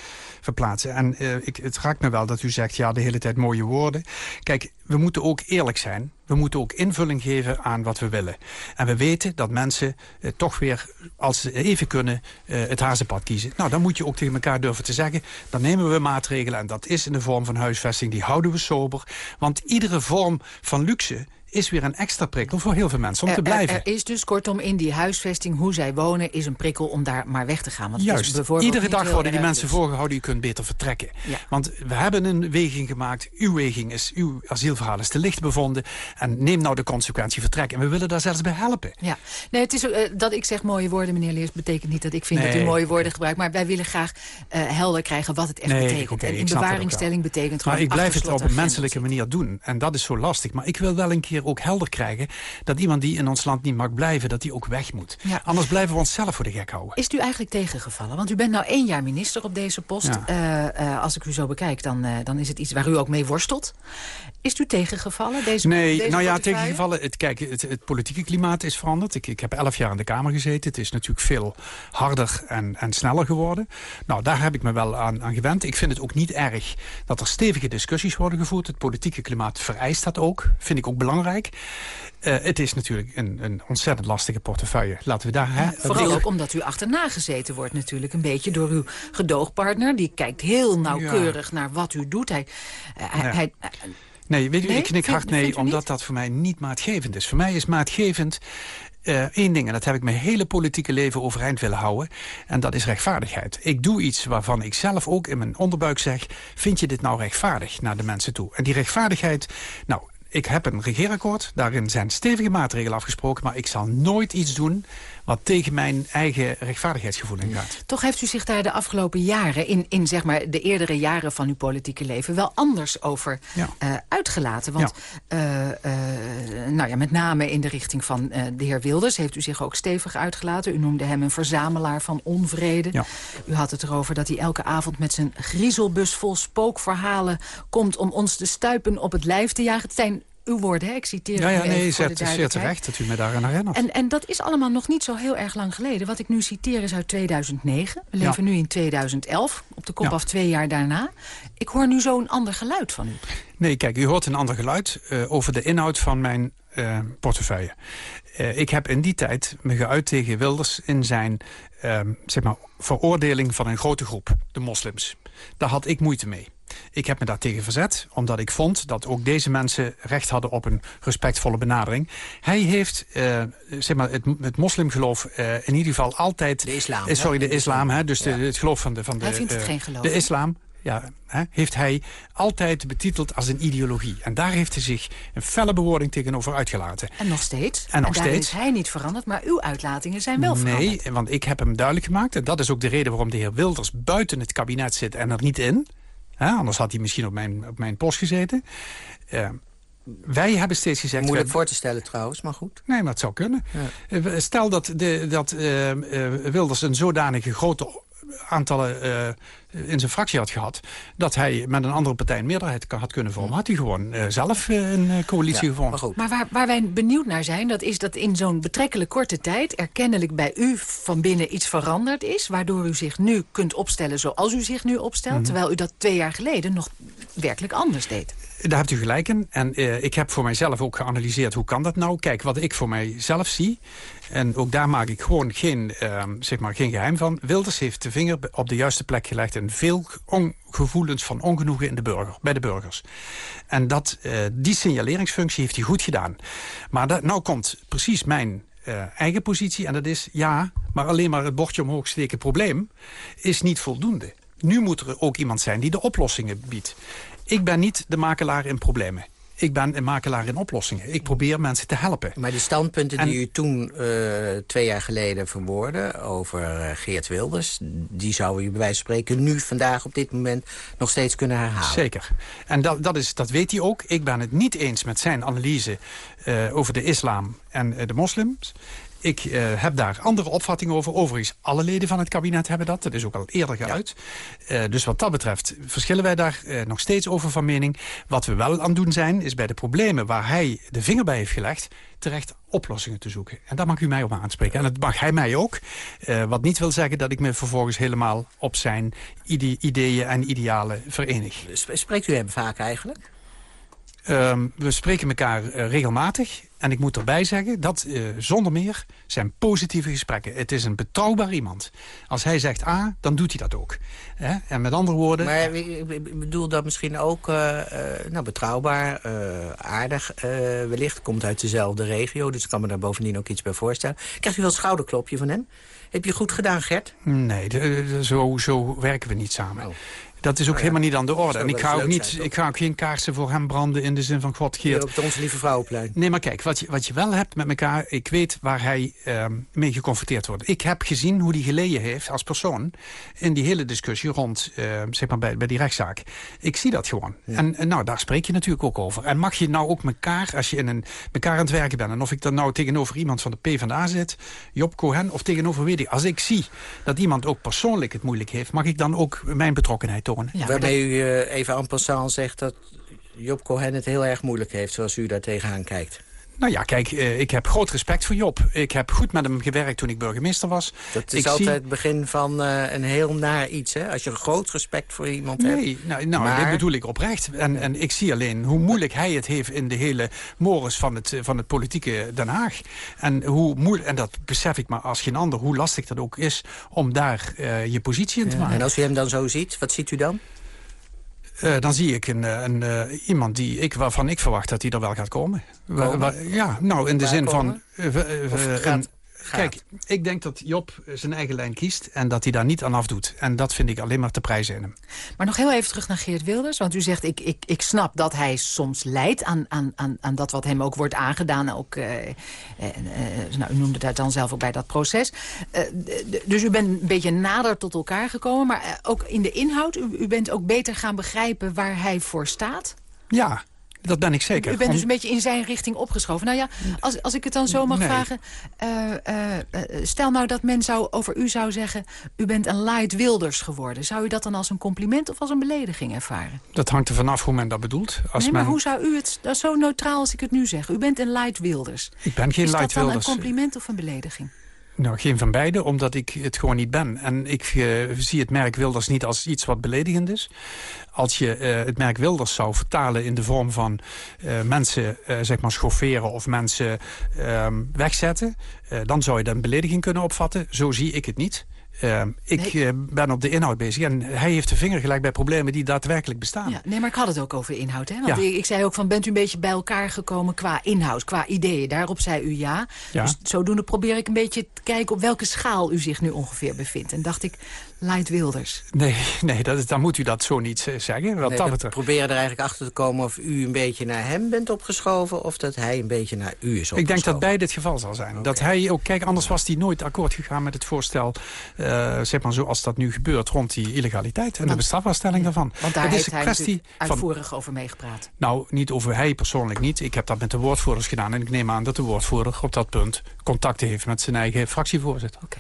I: verplaatsen. En uh, ik, het raakt me wel dat u zegt, ja, de hele tijd mooie woorden. Kijk, we moeten ook eerlijk zijn. We moeten ook invulling geven aan wat we willen. En we weten dat mensen eh, toch weer, als ze even kunnen, eh, het hazenpad kiezen. Nou, dan moet je ook tegen elkaar durven te zeggen... dan nemen we maatregelen en dat is in de vorm van huisvesting. Die houden we sober. Want iedere vorm van luxe is weer een extra prikkel voor heel veel mensen om te blijven.
G: Er, is dus kortom in die huisvesting, hoe zij wonen... is een prikkel om daar maar weg te gaan. Want
I: Juist, iedere dag worden die mensen voorgehouden... je kunt beter vertrekken. Want we hebben een weging gemaakt. Uw weging is, uw asielverhaal is te licht bevonden. En neem nou de consequentie vertrek. En we willen daar zelfs bij helpen.
G: Ja, nee, het is, uh, dat ik zeg mooie woorden, meneer Leers... betekent niet dat ik vind dat u mooie woorden gebruikt. Maar wij willen graag uh, helder krijgen wat het echt betekent. en in bewaringstelling betekent
I: gewoon Maar ik blijf het op een menselijke manier doen. En dat is zo lastig. Maar ik wil wel een keer ook helder krijgen... dat iemand die in ons land niet mag blijven, dat die ook weg moet. Anders blijven we onszelf voor de gek houden.
G: Is u eigenlijk tegengevallen? Want u bent nou één jaar minister op deze post. Uh, uh, als ik u zo bekijk, dan, uh, dan is het iets waar u ook mee worstelt. Is u tegengevallen? Deze,
I: nee,
G: deze
I: nou ja, tegengevallen. Het, kijk, het, het, politieke klimaat is veranderd. Ik, ik heb elf jaar in de Kamer gezeten. Het is natuurlijk veel harder en, en sneller geworden. Nou, daar heb ik me wel aan, aan gewend. Ik vind het ook niet erg dat er stevige discussies worden gevoerd. Het politieke klimaat vereist dat ook. Vind ik ook belangrijk. Uh, het is natuurlijk een, een, ontzettend lastige portefeuille. Laten we daar... Hè,
G: vooral ook omdat u achterna gezeten wordt natuurlijk een beetje door uw gedoogpartner. Die kijkt heel nauwkeurig naar wat u doet. Hij, uh, hij,
I: Nee, weet u, ik knik hard nee, omdat dat voor mij niet maatgevend is. Voor mij is maatgevend uh, één ding, en dat heb ik mijn hele politieke leven overeind willen houden. En dat is rechtvaardigheid. Ik doe iets waarvan ik zelf ook in mijn onderbuik zeg... vind je dit nou rechtvaardig naar de mensen toe? En die rechtvaardigheid, nou, ik heb een regeerakkoord. Daarin zijn stevige maatregelen afgesproken. Maar ik zal nooit iets doen wat tegen mijn eigen rechtvaardigheidsgevoel gaat.
G: Toch heeft u zich daar de afgelopen jaren... in, in zeg maar de eerdere jaren van uw politieke leven... wel anders over ja. uh, uitgelaten. Want ja. uh, uh, nou ja, met name in de richting van de heer Wilders... heeft u zich ook stevig uitgelaten. U noemde hem een verzamelaar van onvrede. Ja. U had het erover dat hij elke avond met zijn griezelbus vol spookverhalen... komt om ons te stuipen op het lijf te jagen. Het zijn uw woorden, hè? ik citeer
I: ja, ja, nee, zet, zeer terecht dat u me daar aan herinnert.
G: En, en dat is allemaal nog niet zo heel erg lang geleden. Wat ik nu citeer is uit 2009. We leven nu in 2011, op de kop af twee jaar daarna. Ik hoor nu zo'n ander geluid van u.
I: Nee, kijk, u hoort een ander geluid uh, over de inhoud van mijn uh, portefeuille. Uh, ik heb in die tijd me geuit tegen Wilders in zijn zeg maar, veroordeling van een grote groep, de moslims. Daar had ik moeite mee. Ik heb me daartegen verzet, omdat ik vond dat ook deze mensen recht hadden op een respectvolle benadering. Hij heeft uh, zeg maar, het, het moslimgeloof uh, in ieder geval altijd...
H: De islam.
I: Uh, sorry, de islam, hè, dus de, het geloof van de... Van de
G: hij vindt het geen geloof.
I: De islam, ja, hè, heeft hij altijd betiteld als een ideologie. En daar heeft hij zich een felle bewoording tegenover uitgelaten.
G: En nog steeds.
I: En, nog
G: en
I: steeds.
G: is hij niet veranderd, maar uw uitlatingen zijn wel veranderd.
I: Nee, want ik heb hem duidelijk gemaakt... en dat is ook de reden waarom de heer Wilders buiten het kabinet zit en er niet in anders had hij misschien op mijn, op mijn post gezeten. Uh, wij hebben steeds gezegd...
H: Moeilijk voor te stellen trouwens, maar goed.
I: Nee, maar het zou kunnen. Ja. Eh, stel dat, de, dat uh, Wilders een zodanige grote aantallen uh, in zijn fractie had gehad... dat hij met een andere partij een meerderheid had kunnen vormen... had hij gewoon uh, zelf uh, een coalitie ja, gevormd.
G: Maar, maar waar, waar, wij benieuwd naar zijn... dat is dat in zo'n betrekkelijk korte tijd... er kennelijk bij u van binnen iets veranderd is... waardoor u zich nu kunt opstellen zoals u zich nu opstelt... Mm terwijl u dat twee jaar geleden nog werkelijk anders deed.
I: Daar hebt u gelijk in. En uh, ik heb voor mijzelf ook geanalyseerd hoe kan dat nou. Kijk, wat ik voor mijzelf zie... en ook daar maak ik gewoon geen, uh, zeg maar, geen geheim van... Wilders heeft de vinger op de juiste plek gelegd... en veel gevoelens van ongenoegen in de burger, bij de burgers. En dat, uh, die signaleringsfunctie heeft hij goed gedaan. Maar dat, nou komt precies mijn uh, eigen positie. En dat is, ja, maar alleen maar het bordje omhoog steken probleem... is niet voldoende. Nu moet er ook iemand zijn die de oplossingen biedt. Ik ben niet de makelaar in problemen. Ik ben een makelaar in oplossingen. Ik probeer mensen te helpen.
H: Maar de standpunten die u toen uh, twee jaar geleden verwoordde... over uh, Geert Wilders... die zou u bij wijze van spreken nu, vandaag, op dit moment... nog steeds kunnen herhalen.
I: Zeker. En dat, dat, is, dat weet hij ook. Ik ben het niet eens met zijn analyse uh, over de islam en de moslims. Ik uh, heb daar andere opvattingen over. Overigens, alle leden van het kabinet hebben dat. Dat is ook al eerder geuit. Ja. Uh, dus wat dat betreft verschillen wij daar uh, nog steeds over van mening. Wat we wel aan het doen zijn, is bij de problemen waar hij de vinger bij heeft gelegd... terecht oplossingen te zoeken. En daar mag u mij op aanspreken. En dat mag hij mij ook. wat niet wil zeggen dat ik me vervolgens helemaal op zijn ide ideeën en idealen verenig.
H: Spreekt u hem vaak eigenlijk?
I: Um, we spreken elkaar regelmatig. En ik moet erbij zeggen, dat uh, zonder meer zijn positieve gesprekken. Het is een betrouwbaar iemand. Als hij zegt A, dan doet hij dat ook. Hè? En met andere woorden...
H: Maar ik bedoel dat misschien ook uh, nou, betrouwbaar, aardig wellicht. Komt uit dezelfde regio, dus ik kan me daar bovendien ook iets bij voorstellen. Krijgt u wel een schouderklopje van hem? Heb je goed gedaan, Gert?
I: Nee, de, de, zo, zo werken we niet samen. Oh. Dat is ook ja. helemaal niet aan de orde. En ik ga, ook niet, ik ga ook geen kaarsen voor hem branden in de zin van God Geert.
H: op onze lieve vrouwenplein.
I: Nee, maar kijk, wat je, wat je wel hebt met elkaar... Ik weet waar hij um, mee geconfronteerd wordt. Ik heb gezien hoe hij geleden heeft als persoon... in die hele discussie rond, uh, zeg maar, bij, bij die rechtszaak. Ik zie dat gewoon. En, nou, daar spreek je natuurlijk ook over. En mag je nou ook elkaar, als je in een, elkaar aan het werken bent... en of ik dan nou tegenover iemand van de PvdA zit... Job Cohen, of tegenover weet ik... als ik zie dat iemand ook persoonlijk het moeilijk heeft... mag ik dan ook mijn betrokkenheid tonen.
H: Ja, Waarbij u uh, even en passant zegt dat Job Cohen het heel erg moeilijk heeft... zoals u daar tegenaan kijkt.
I: Nou ja, kijk, uh, ik heb groot respect voor Job. Ik heb goed met hem gewerkt toen ik burgemeester was.
H: Dat is
I: ik
H: altijd zie... het begin van uh, een heel naar iets, hè? Als je groot respect voor iemand
I: nee,
H: hebt.
I: Nee, nou, nou maar... dit bedoel ik oprecht. En, en ik zie alleen hoe moeilijk hij het heeft in de hele mores van het, van het politieke Den Haag. En, hoe moeilijk, en dat besef ik maar als geen ander, hoe lastig dat ook is om daar uh, je positie in te
H: ja.
I: maken.
H: En als u hem dan zo ziet, wat ziet u dan?
I: Uh, dan zie ik een, een, uh, iemand die ik, waarvan ik verwacht dat hij er wel gaat komen. ja, nou in de Waar zin komen? van... Uh, gaat, Kijk, ik denk dat Job zijn eigen lijn kiest en dat hij daar niet aan afdoet. En dat vind ik alleen maar te prijzen in hem.
G: Maar nog heel even terug naar Geert Wilders. Want u zegt, ik, ik, ik snap dat hij soms lijdt aan, aan, aan, aan dat wat hem ook wordt aangedaan. Ook, uh, uh, uh, nou, u noemde dat dan zelf ook bij dat proces. dus u bent een beetje nader tot elkaar gekomen. Maar ook in de inhoud, u, u bent ook beter gaan begrijpen waar hij voor staat?
I: Ja, Dat ben ik zeker.
G: U bent dus een beetje in zijn richting opgeschoven. Nou ja, als, als ik het dan zo mag vragen... stel nou dat men zou, over u zou zeggen... u bent een light Wilders geworden. Zou u dat dan als een compliment of als een belediging ervaren?
I: Dat hangt er vanaf hoe men dat bedoelt.
G: Als nee, maar hoe zou u het... Dat zo neutraal als ik het nu zeg. U bent een light Wilders.
I: Ik ben geen light Wilders. Is dat
G: dan een compliment of een belediging?
I: Nou, geen van beide, omdat ik het gewoon niet ben. En ik uh, zie het merk Wilders niet als iets wat beledigend is. Als je uh, het merk Wilders zou vertalen in de vorm van uh, mensen zeg maar schofferen of mensen ehm, wegzetten... dan zou je dat een belediging kunnen opvatten. Zo zie ik het niet. Uh, ik nee. ben op de inhoud bezig. En hij heeft de vinger gelijk bij problemen die daadwerkelijk bestaan.
G: Ja, nee, maar ik had het ook over inhoud. Hè? Want ja. ik, ik, zei ook van, bent u een beetje bij elkaar gekomen qua inhoud, qua ideeën? Daarop zei u ja. ja. Dus zodoende probeer ik een beetje te kijken op welke schaal u zich nu ongeveer bevindt. En dacht ik, Light Wilders.
I: Nee, nee dat is, dan moet u dat zo niet zeggen. Wat nee, dat betreft.
H: proberen er eigenlijk achter te komen of u een beetje naar hem bent opgeschoven... of dat hij een beetje naar u is opgeschoven.
I: Ik denk dat beide het geval zal zijn. Dat hij ook, kijk, anders was hij nooit akkoord gegaan met het voorstel... Uh, zeg maar zoals dat nu gebeurt rond die illegaliteit... en de bestrafbaarstelling daarvan.
G: Want daar het is heeft een kwestie hij uitvoerig van, over meegepraat.
I: Nou, niet over hij persoonlijk niet. Ik heb dat met de woordvoerders gedaan... en ik neem aan dat de woordvoerder op dat punt contacten heeft... met zijn eigen fractievoorzitter.
G: Oké.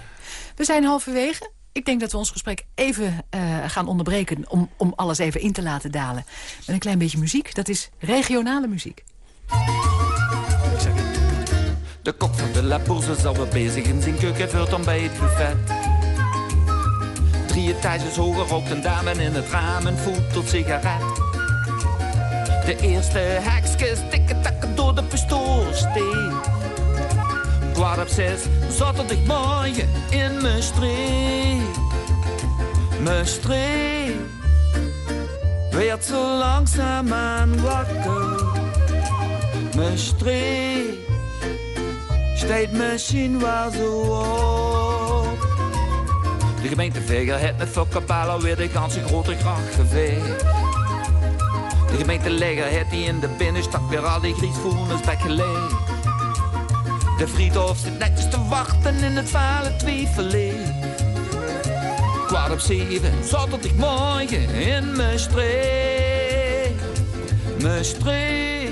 G: We zijn halverwege. Ik denk dat we ons gesprek even uh, gaan onderbreken... Om, om alles even in te laten dalen. Met een klein beetje muziek. Dat is regionale muziek.
J: De kok van de La Bourse is alweer bezig in zijn keuken bij het buffet. Drie etages hoger rookt een dame in het raam en voelt tot sigaret. De eerste hekskes tikken takken door de pistoolsteen. Kwart op zes, zaterdagmorgen in mijn streek. Mijn streek werd zo langzaamaan wakker. Mijn streek steekt misschien wel zo op. De gemeente Veger heeft met Fokkabala weer de ganse grote gracht geveegd. De gemeente Legger heeft die in de binnenstad weer al die griesvoelens weggelegd. De friedhof zit netjes te wachten in het vale twijfelleer. Kwart op zeven, zaterdagmorgen in mijn streek. Mijn streek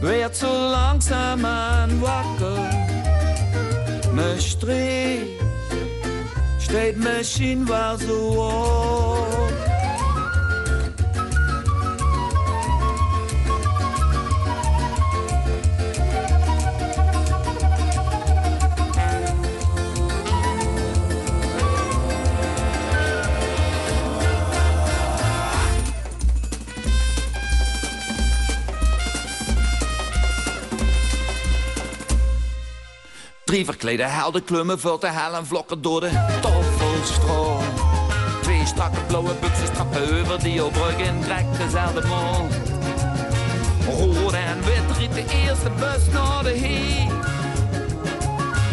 J: werd zo langzaamaan wakker. Mijn streek steekt misschien wel zo op. Drie verklede helden klummen vult de hel en vlokken door de toffelstroom. Twee strakke blauwe buksen strappen over die brug in trekt dezelfde mond. Rood en wit riet de eerste bus naar de heet.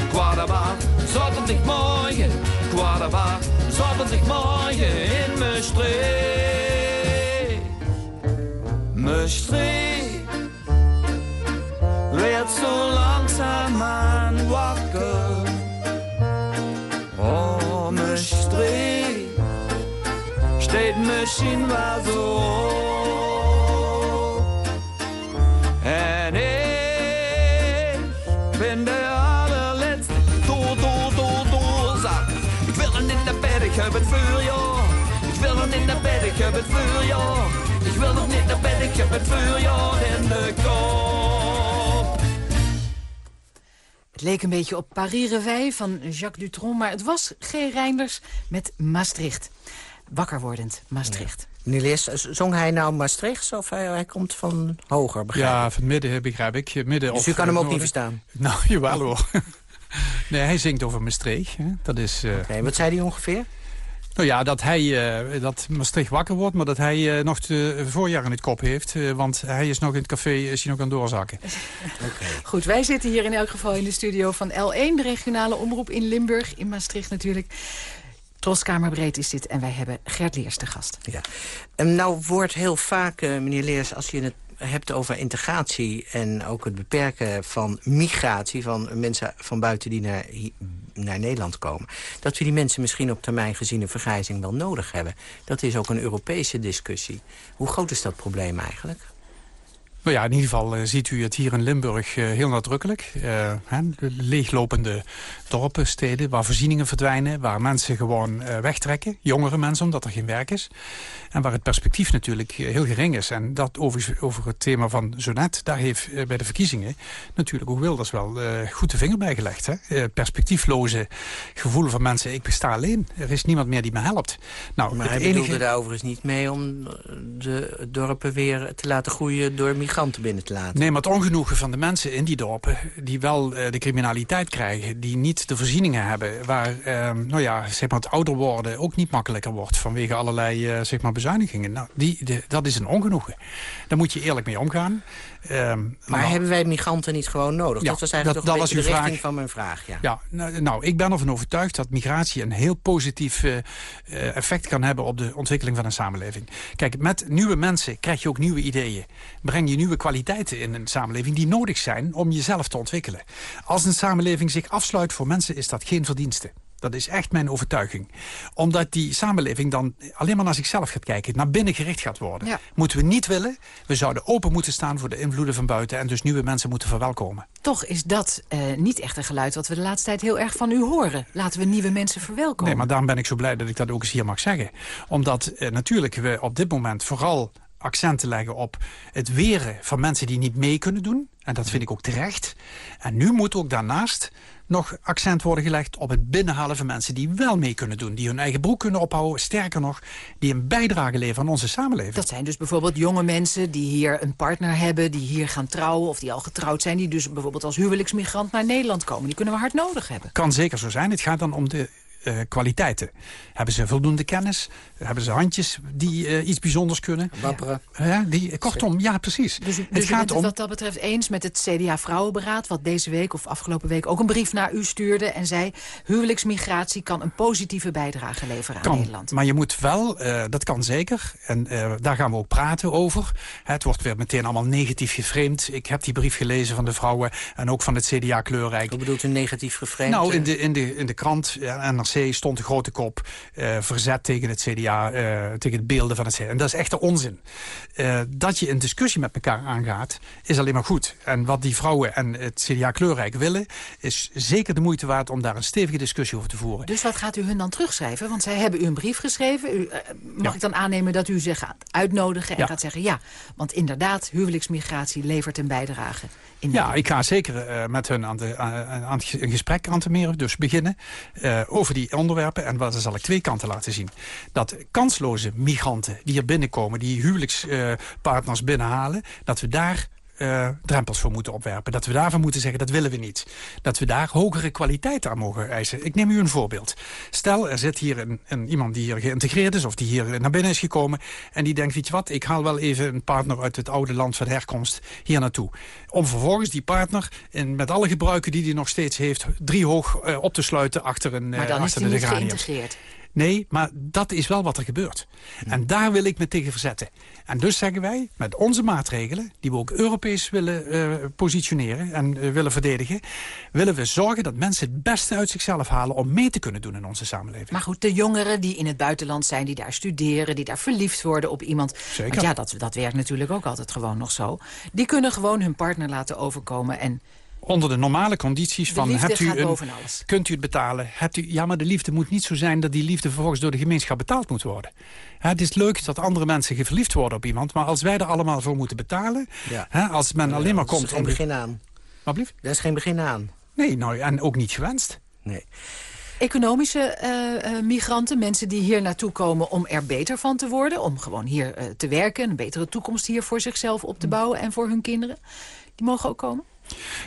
J: Kwaadabaat, zaterdagmorgen, kwaadabaat, zaterdagmorgen in mijn streek. Mijn streek werd zo langzaamaan wakker. Oh, mijn streek steekt misschien wel zo op. En ik ben de allerlaatste door, door, door, doorzak. Ik wil een in de bed, ik heb het vuur, joh. Ik wil een in de bed, ik heb het vuur, joh. Ik wil nog niet naar bed, ik heb het vuur, joh, in de kop.
G: Het leek een beetje op Paris Reveil van Jacques Dutronc... maar het was G. Reinders met Maastricht. Wakker wordend, Maastricht.
H: Ja. Niels, zong hij nou Maastricht of hij, hij komt van hoger, begrijp
I: Ja, van midden begrijp ik. Midden
H: dus u kan hem ook niet verstaan?
I: Nou, jawel hoor. nee, hij zingt over Maastricht. Hè. Dat is... Uh...
H: Okay, wat zei hij ongeveer?
I: Nou ja, dat hij uh, dat Maastricht wakker wordt, maar dat hij uh, nog het voorjaar in het kop heeft. Uh, want hij is nog in het café, is hij nog aan het doorzakken.
G: Okay. Goed, wij zitten hier in elk geval in de studio van L1, de regionale omroep in Limburg, in Maastricht natuurlijk. Troskamerbreed is dit en wij hebben Gert Leers te gast.
H: Ja. En nou wordt heel vaak, meneer Leers, als je het hebt over integratie en ook het beperken van migratie... van mensen van buiten die naar, naar Nederland komen... dat we die mensen misschien op termijn gezien een vergrijzing wel nodig hebben. Dat is ook een Europese discussie. Hoe groot is dat probleem eigenlijk?
I: Nou ja, in ieder geval ziet u het hier in Limburg heel nadrukkelijk. Hè, leeglopende dorpen, steden, waar voorzieningen verdwijnen... waar mensen gewoon wegtrekken, jongere mensen, omdat er geen werk is. En waar het perspectief natuurlijk heel gering is. En dat over, over het thema van zo net, daar heeft bij de verkiezingen... natuurlijk ook Wilders wel goed de vinger bij gelegd. Hè? perspectiefloze gevoel van mensen, ik besta alleen. Er is niemand meer die me helpt.
H: Nou, maar hij enige... bedoelde daar overigens niet mee om de dorpen weer te laten groeien door binnen te laten.
I: Nee, maar het ongenoegen van de mensen in die dorpen... die wel uh, de criminaliteit krijgen, die niet de voorzieningen hebben... waar uh, nou ja, zeg maar het ouder worden ook niet makkelijker wordt... vanwege allerlei uh, zeg maar bezuinigingen. Nou, die, dat is een ongenoegen. Daar moet je eerlijk mee omgaan.
H: Um, maar nou, hebben wij migranten niet gewoon nodig?
I: Ja,
H: dat was eigenlijk
I: dat,
H: toch
I: dat was
H: de
I: richting
H: van mijn vraag. Ja,
I: ja nou, nou, ik ben ervan overtuigd dat migratie een heel positief uh, effect kan hebben... op de ontwikkeling van een samenleving. Kijk, met nieuwe mensen krijg je ook nieuwe ideeën. Breng je nieuwe kwaliteiten in een samenleving die nodig zijn om jezelf te ontwikkelen. Als een samenleving zich afsluit voor mensen is dat geen verdienste. Dat is echt mijn overtuiging. Omdat die samenleving dan alleen maar naar zichzelf gaat kijken. Naar binnen gericht gaat worden. Moeten we niet willen. We zouden open moeten staan voor de invloeden van buiten. En dus nieuwe mensen moeten verwelkomen.
G: Toch is dat uh, niet echt een geluid wat we de laatste tijd heel erg van u horen. Laten we nieuwe mensen verwelkomen.
I: Nee, maar daarom ben ik zo blij dat ik dat ook eens hier mag zeggen. Omdat uh, natuurlijk we op dit moment vooral accenten leggen op het weren van mensen die niet mee kunnen doen. En dat vind ik ook terecht. En nu moet ook daarnaast nog accent worden gelegd op het binnenhalen van mensen die wel mee kunnen doen. Die hun eigen broek kunnen ophouden. Sterker nog, die een bijdrage leveren aan onze samenleving.
G: Dat zijn dus bijvoorbeeld jonge mensen die hier een partner hebben... die hier gaan trouwen of die al getrouwd zijn... die dus bijvoorbeeld als huwelijksmigrant naar Nederland komen. Die kunnen we hard nodig hebben.
I: Kan zeker zo zijn. Het gaat dan om de uh, kwaliteiten. Hebben ze voldoende kennis? Hebben ze handjes die uh, iets bijzonders kunnen?
H: Wapperen.
I: Ja, die, kortom, ja, precies.
G: Dus, dus het gaat om... wat dat betreft eens met het CDA-vrouwenberaad... wat deze week of afgelopen week ook een brief naar u stuurde... en zei, huwelijksmigratie kan een positieve bijdrage leveren
I: kan,
G: aan Nederland.
I: Maar je moet wel, uh, dat kan zeker, en daar gaan we ook praten over. Het wordt weer meteen allemaal negatief geframed. Ik heb die brief gelezen van de vrouwen en ook van het CDA-kleurrijk.
H: Wat bedoelt u negatief geframed?
I: Nou, in de, in de, in de krant, ja, NRC stond de grote kop uh, verzet tegen het CDA, uh, tegen het beelden van het CDA. En dat is echte onzin. Uh, dat je een discussie met elkaar aangaat, is alleen maar goed. En wat die vrouwen en het CDA kleurrijk willen, is zeker de moeite waard om daar een stevige discussie over te voeren.
G: Dus wat gaat u hun dan terugschrijven? Want zij hebben u een brief geschreven. U, mag ja. ik dan aannemen dat u ze gaat uitnodigen en ja. gaat zeggen ja, want inderdaad, huwelijksmigratie levert een bijdrage. In
I: ja, ik ga zeker met hun aan, de, aan, aan een gesprek aan te meren, dus beginnen over die onderwerpen. En wat zal ik twee kanten laten zien. Dat kansloze migranten die hier binnenkomen, die huwelijkspartners binnenhalen... dat we daar uh, drempels voor moeten opwerpen. Dat we daarvan moeten zeggen, dat willen we niet. Dat we daar hogere kwaliteit aan mogen eisen. Ik neem u een voorbeeld. Stel, er zit hier een, een, iemand die hier geïntegreerd is... of die hier naar binnen is gekomen... en die denkt, weet je wat, ik haal wel even een partner... uit het oude land van herkomst hier naartoe. Om vervolgens die partner, in, met alle gebruiken die hij nog steeds heeft... driehoog uh, op te sluiten achter een
G: Maar dan
I: uh,
G: is hij niet geïntegreerd.
I: Nee, maar dat is wel wat er gebeurt. En daar wil ik me tegen verzetten. En dus zeggen wij, met onze maatregelen... die we ook Europees willen uh, positioneren en uh, willen verdedigen... willen we zorgen dat mensen het beste uit zichzelf halen... om mee te kunnen doen in onze samenleving.
G: Maar goed, de jongeren die in het buitenland zijn... die daar studeren, die daar verliefd worden op iemand...
I: Zeker.
G: Want ja, dat, dat werkt natuurlijk ook altijd gewoon nog zo. Die kunnen gewoon hun partner laten overkomen... en
I: onder de normale condities van...
G: hebt
I: u
G: een,
I: kunt u het betalen? Hebt u, ja, maar de liefde moet niet zo zijn... dat die liefde vervolgens door de gemeenschap betaald moet worden. het is leuk dat andere mensen verliefd worden op iemand... maar als wij er allemaal voor moeten betalen...
H: Ja.
I: als men alleen maar komt...
H: Er is geen begin aan.
I: Wat blieft?
H: Daar is geen begin aan.
I: Nee, nou, en ook niet gewenst.
H: Nee.
G: Economische uh, uh, migranten, mensen die hier naartoe komen om er beter van te worden... om gewoon hier uh, te werken, een betere toekomst hier voor zichzelf op te bouwen... en voor hun kinderen, die mogen ook komen?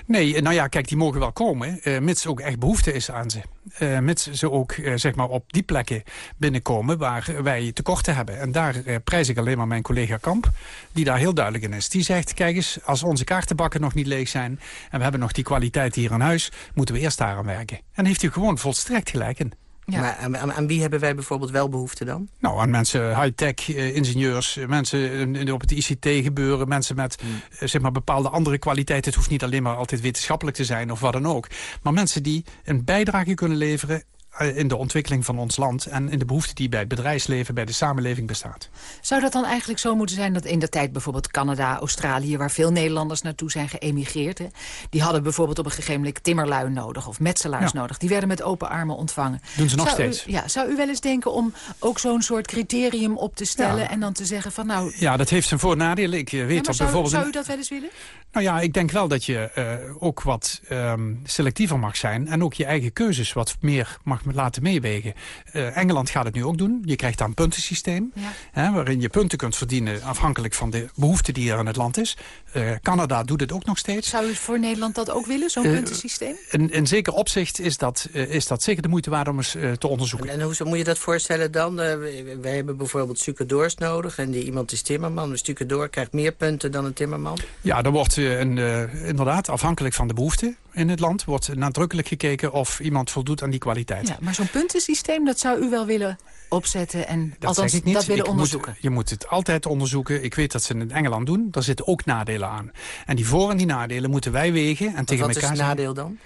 I: Nee, nou ja, kijk, die mogen wel komen, uh, mits ook echt behoefte is aan ze. Uh, mits ze ook zeg maar op die plekken binnenkomen waar wij tekorten hebben. En daar prijs ik alleen maar mijn collega Kamp, die daar heel duidelijk in is. Die zegt, kijk eens, als onze kaartenbakken nog niet leeg zijn... en we hebben nog die kwaliteit hier aan huis, moeten we eerst daar aan werken. En heeft u gewoon volstrekt gelijk in.
H: Ja. Maar aan, aan, aan, wie hebben wij bijvoorbeeld wel behoefte dan?
I: Nou, aan mensen, high-tech, uh, ingenieurs, mensen uh, op het ICT gebeuren... mensen met hmm. uh, zeg maar bepaalde andere kwaliteiten. Het hoeft niet alleen maar altijd wetenschappelijk te zijn of wat dan ook. Maar mensen die een bijdrage kunnen leveren eh, in de ontwikkeling van ons land... en in de behoefte die bij het bedrijfsleven, bij de samenleving bestaat.
G: Zou dat dan eigenlijk zo moeten zijn dat in de tijd bijvoorbeeld Canada, Australië... waar veel Nederlanders naartoe zijn geëmigreerd... Hè, die hadden bijvoorbeeld op een gegeven moment timmerlui nodig... of metselaars nodig. Die werden met open armen ontvangen.
I: Doen ze nog
G: zou
I: steeds.
G: U, ja, zou u wel eens denken om ook zo'n soort criterium op te stellen... en dan te zeggen van nou...
I: Ja, dat heeft zijn voor- en nadelen. Ik eh, weet
G: Ja,
I: dat
G: zou,
I: bijvoorbeeld...
G: zou u dat wel eens willen?
I: Nou ja, ik denk wel dat je eh, ook wat ehm, selectiever mag zijn... en ook je eigen keuzes wat meer mag laten meewegen. Eh, Engeland gaat het nu ook doen. Je krijgt daar een puntensysteem... Hè, waarin je punten kunt verdienen afhankelijk van de behoefte die er in het land is. Eh, Canada doet het ook nog steeds.
G: Zou u voor Nederland dat ook willen, zo'n
I: Eh,
G: puntensysteem?
I: In, in zeker opzicht is dat, is dat zeker de moeite waard om eens te onderzoeken.
H: En hoe moet je dat voorstellen dan? Wij- hebben bijvoorbeeld stucadoors nodig en die iemand is timmerman. Een stucadoor krijgt meer punten dan een timmerman.
I: Ja, er wordt een, eh, inderdaad afhankelijk van de behoefte in het land... wordt nadrukkelijk gekeken of iemand voldoet aan die kwaliteit.
G: Ja, maar zo'n puntensysteem, dat zou u wel willen opzetten... en
I: Dat
G: althans
I: zeg ik niet.
G: dat willen
I: Ik
G: onderzoeken.
I: Moet, je moet het altijd onderzoeken. Ik weet dat ze het in Engeland doen. Daar zitten ook nadelen aan. En die voor- en die nadelen moeten wij wegen. En tegen
H: wat is het nadeel dan?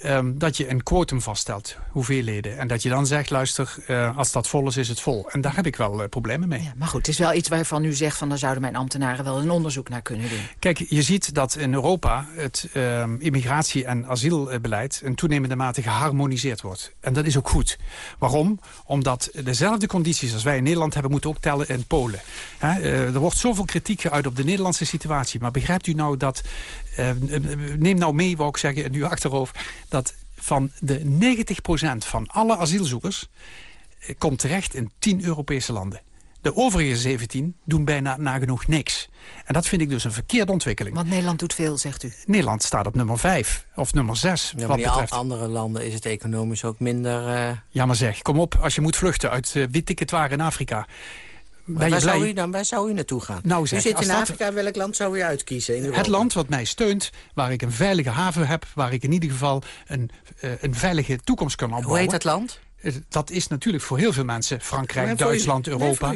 I: Ehm, dat je een quotum vaststelt, hoeveelheden. En dat je dan zegt, luister, eh, als dat vol is, is het vol. En daar heb ik wel eh, problemen mee.
G: Maar goed, het is wel iets waarvan u zegt... van daar zouden mijn ambtenaren wel een onderzoek naar kunnen doen.
I: Kijk, je ziet dat in Europa het ehm, immigratie- en asielbeleid... in toenemende mate geharmoniseerd wordt. En dat is ook goed. Waarom? Omdat dezelfde condities als wij in Nederland hebben... moeten ook tellen in Polen. Eh, er wordt zoveel kritiek geuit op de Nederlandse situatie. Maar begrijpt u nou dat... eh, neem nou mee, wou ik zeggen, in uw achterhoofd... dat van de 90% van alle asielzoekers... eh, komt terecht in 10 Europese landen. De overige 17 doen bijna nagenoeg niks. En dat vind ik dus een verkeerde ontwikkeling.
G: Want Nederland doet veel, zegt u.
I: Nederland staat op nummer 5 of nummer 6
H: Ja, maar in
I: betreft.
H: andere landen is het economisch ook minder... eh,
I: Ja, maar zeg, kom op, als je moet vluchten uit uh, weet ik het waar in Afrika.
H: Waar,
I: blij?
H: zou u dan, waar zou u naartoe gaan?
I: Nou, zeg,
H: u zit in
I: dat-
H: Afrika, welk land zou u uitkiezen? In
I: Het land wat mij steunt, waar ik een veilige haven heb... waar ik in ieder geval een, eh, een veilige toekomst kan opbouwen.
H: Hoe heet dat land?
I: Eh, Dat is natuurlijk voor heel veel mensen Frankrijk. Duitsland, Europa.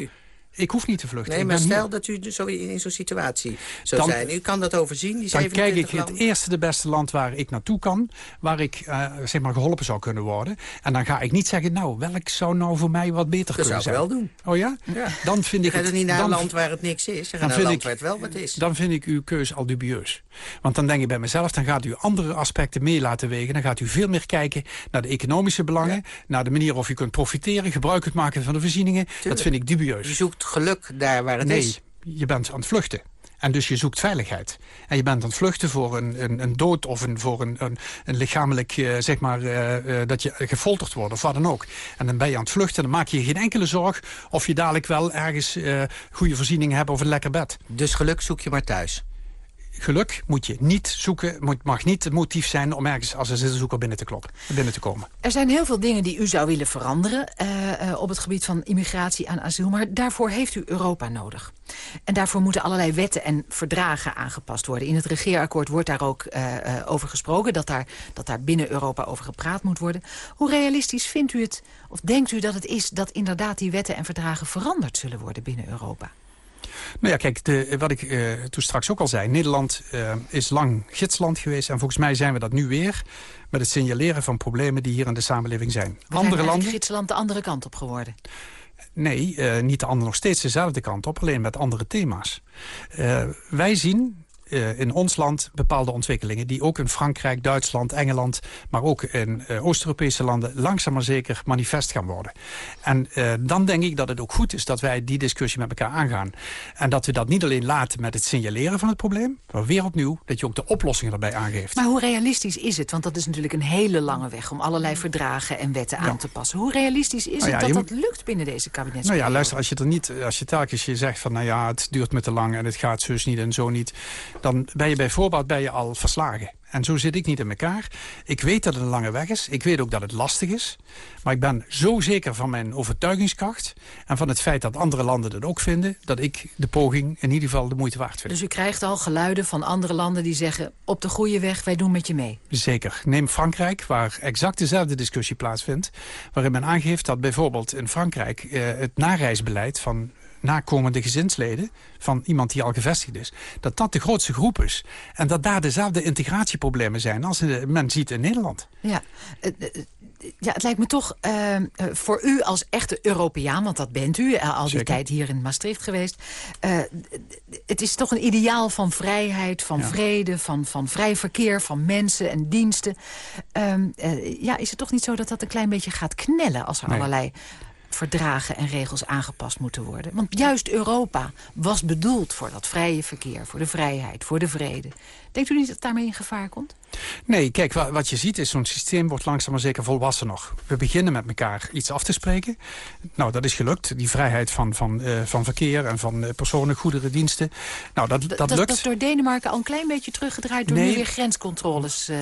I: Ik hoef niet te vluchten.
H: Nee, maar
I: hier.
H: stel dat u dus zo in zo'n situatie zou
I: Dan-
H: zijn. U kan dat overzien, die
I: Dan kijk
H: 27
I: ik het eerste de beste land waar ik naartoe kan. Waar ik eh, zeg maar geholpen zou kunnen worden. En dan ga ik niet zeggen, nou, welk zou nou voor mij wat beter
H: Dat
I: kunnen
H: zou ik
I: zijn.
H: wel doen.
I: Oh ja?
H: Ja.
I: Dan vind ik het
H: niet naar een
I: dan-
H: land waar het niks is.
I: Dan
H: naar een
I: vind
H: land waar het wel wat is.
I: Dan vind ik uw keus al dubieus. Want dan denk ik bij mezelf, dan gaat u andere aspecten mee laten wegen. Dan gaat u veel meer kijken naar de economische belangen. Naar de manier of u kunt profiteren, gebruik kunt maken van de voorzieningen. Dat vind ik dubieus.
H: Zoekt geluk daar waar het
I: nee,
H: is.
I: je bent aan het vluchten. En dus je zoekt veiligheid. En je bent aan het vluchten voor een, een, een dood of een, voor een, een, een lichamelijk, eh, zeg maar, eh, eh, dat je gefolterd wordt of wat dan ook. En dan ben je aan het vluchten en dan maak je geen enkele zorg of je dadelijk wel ergens goede voorzieningen hebt of een lekker bed.
H: Dus geluk zoek je maar thuis.
I: Geluk moet je niet zoeken, mag niet het motief zijn om ergens als asielzoeker binnen te kloppen, binnen te komen.
G: Er zijn heel veel dingen die u zou willen veranderen eh, eh, op het gebied van immigratie en asiel. Maar daarvoor heeft u Europa nodig. En daarvoor moeten allerlei wetten en verdragen aangepast worden. In het regeerakkoord wordt daar ook eh, over gesproken... Dat daar, dat daar binnen Europa over gepraat moet worden. Hoe realistisch vindt u het, of denkt u dat het is... dat inderdaad die wetten en verdragen veranderd zullen worden binnen Europa?
I: Nou ja, kijk, de, wat ik eh, toen straks ook al zei. Nederland eh, is lang gidsland geweest. En volgens mij zijn we dat nu weer. Met het signaleren van problemen die hier in de samenleving zijn.
G: We zijn
I: Andere
G: eigenlijk
I: landen?
G: Griekenland de andere kant op geworden.
I: Nee, eh, niet de andere, nog steeds dezelfde kant op. Alleen met andere thema's. Wij zien eh, in ons land bepaalde ontwikkelingen... die ook in Frankrijk, Duitsland, Engeland... maar ook in eh, Oost-Europese landen langzaam maar zeker manifest gaan worden. En eh, dan denk ik dat het ook goed is dat wij die discussie met elkaar aangaan. En dat we dat niet alleen laten met het signaleren van het probleem... maar weer opnieuw dat je ook de oplossingen erbij aangeeft.
G: Maar hoe realistisch is het? Want dat is natuurlijk een hele lange weg... om allerlei verdragen en wetten aan te passen. Hoe realistisch is
I: Nou ja,
G: het dat dat lukt binnen deze kabinets?
I: Nou ja, luister, als je er niet, als je telkens je zegt van, nou ja, het duurt me te lang en het gaat zus niet en zo niet, dan ben je bij voorbaat ben je al verslagen. En zo zit ik niet in elkaar. Ik weet dat het een lange weg is. Ik weet ook dat het lastig is. Maar ik ben zo zeker van mijn overtuigingskracht... en van het feit dat andere landen dat ook vinden... dat ik de poging in ieder geval de moeite waard vind.
G: Dus u krijgt al geluiden van andere landen die zeggen... op de goede weg, wij doen met je mee.
I: Zeker. Neem Frankrijk, waar exact dezelfde discussie plaatsvindt. Waarin men aangeeft dat bijvoorbeeld in Frankrijk eh, het nareisbeleid van nakomende gezinsleden van iemand die al gevestigd is, dat dat de grootste groep is. En dat daar dezelfde integratieproblemen zijn als men ziet in Nederland.
G: Ja, ja, het lijkt me toch uh, voor u als echte Europeaan... want dat bent u, al die tijd hier in Maastricht geweest... Uh, het is toch een ideaal van vrijheid, van vrede... Van, van vrij verkeer, van mensen en diensten. Uh, ja, is het toch niet zo dat dat een klein beetje gaat knellen... als er allerlei verdragen en regels aangepast moeten worden. Want juist Europa was bedoeld voor dat vrije verkeer... voor de vrijheid, voor de vrede. Denkt u niet dat het daarmee in gevaar komt?
I: Nee, kijk, wat je ziet is zo'n systeem wordt langzaam maar zeker volwassen nog. We beginnen met elkaar iets af te spreken. Nou, dat is gelukt. Die vrijheid van, van, uh, van verkeer en van uh, personen, goederen, diensten. Nou, dat, dat, lukt.
G: Dat is door Denemarken al een klein beetje teruggedraaid... door nee. nu weer grenscontroles uh,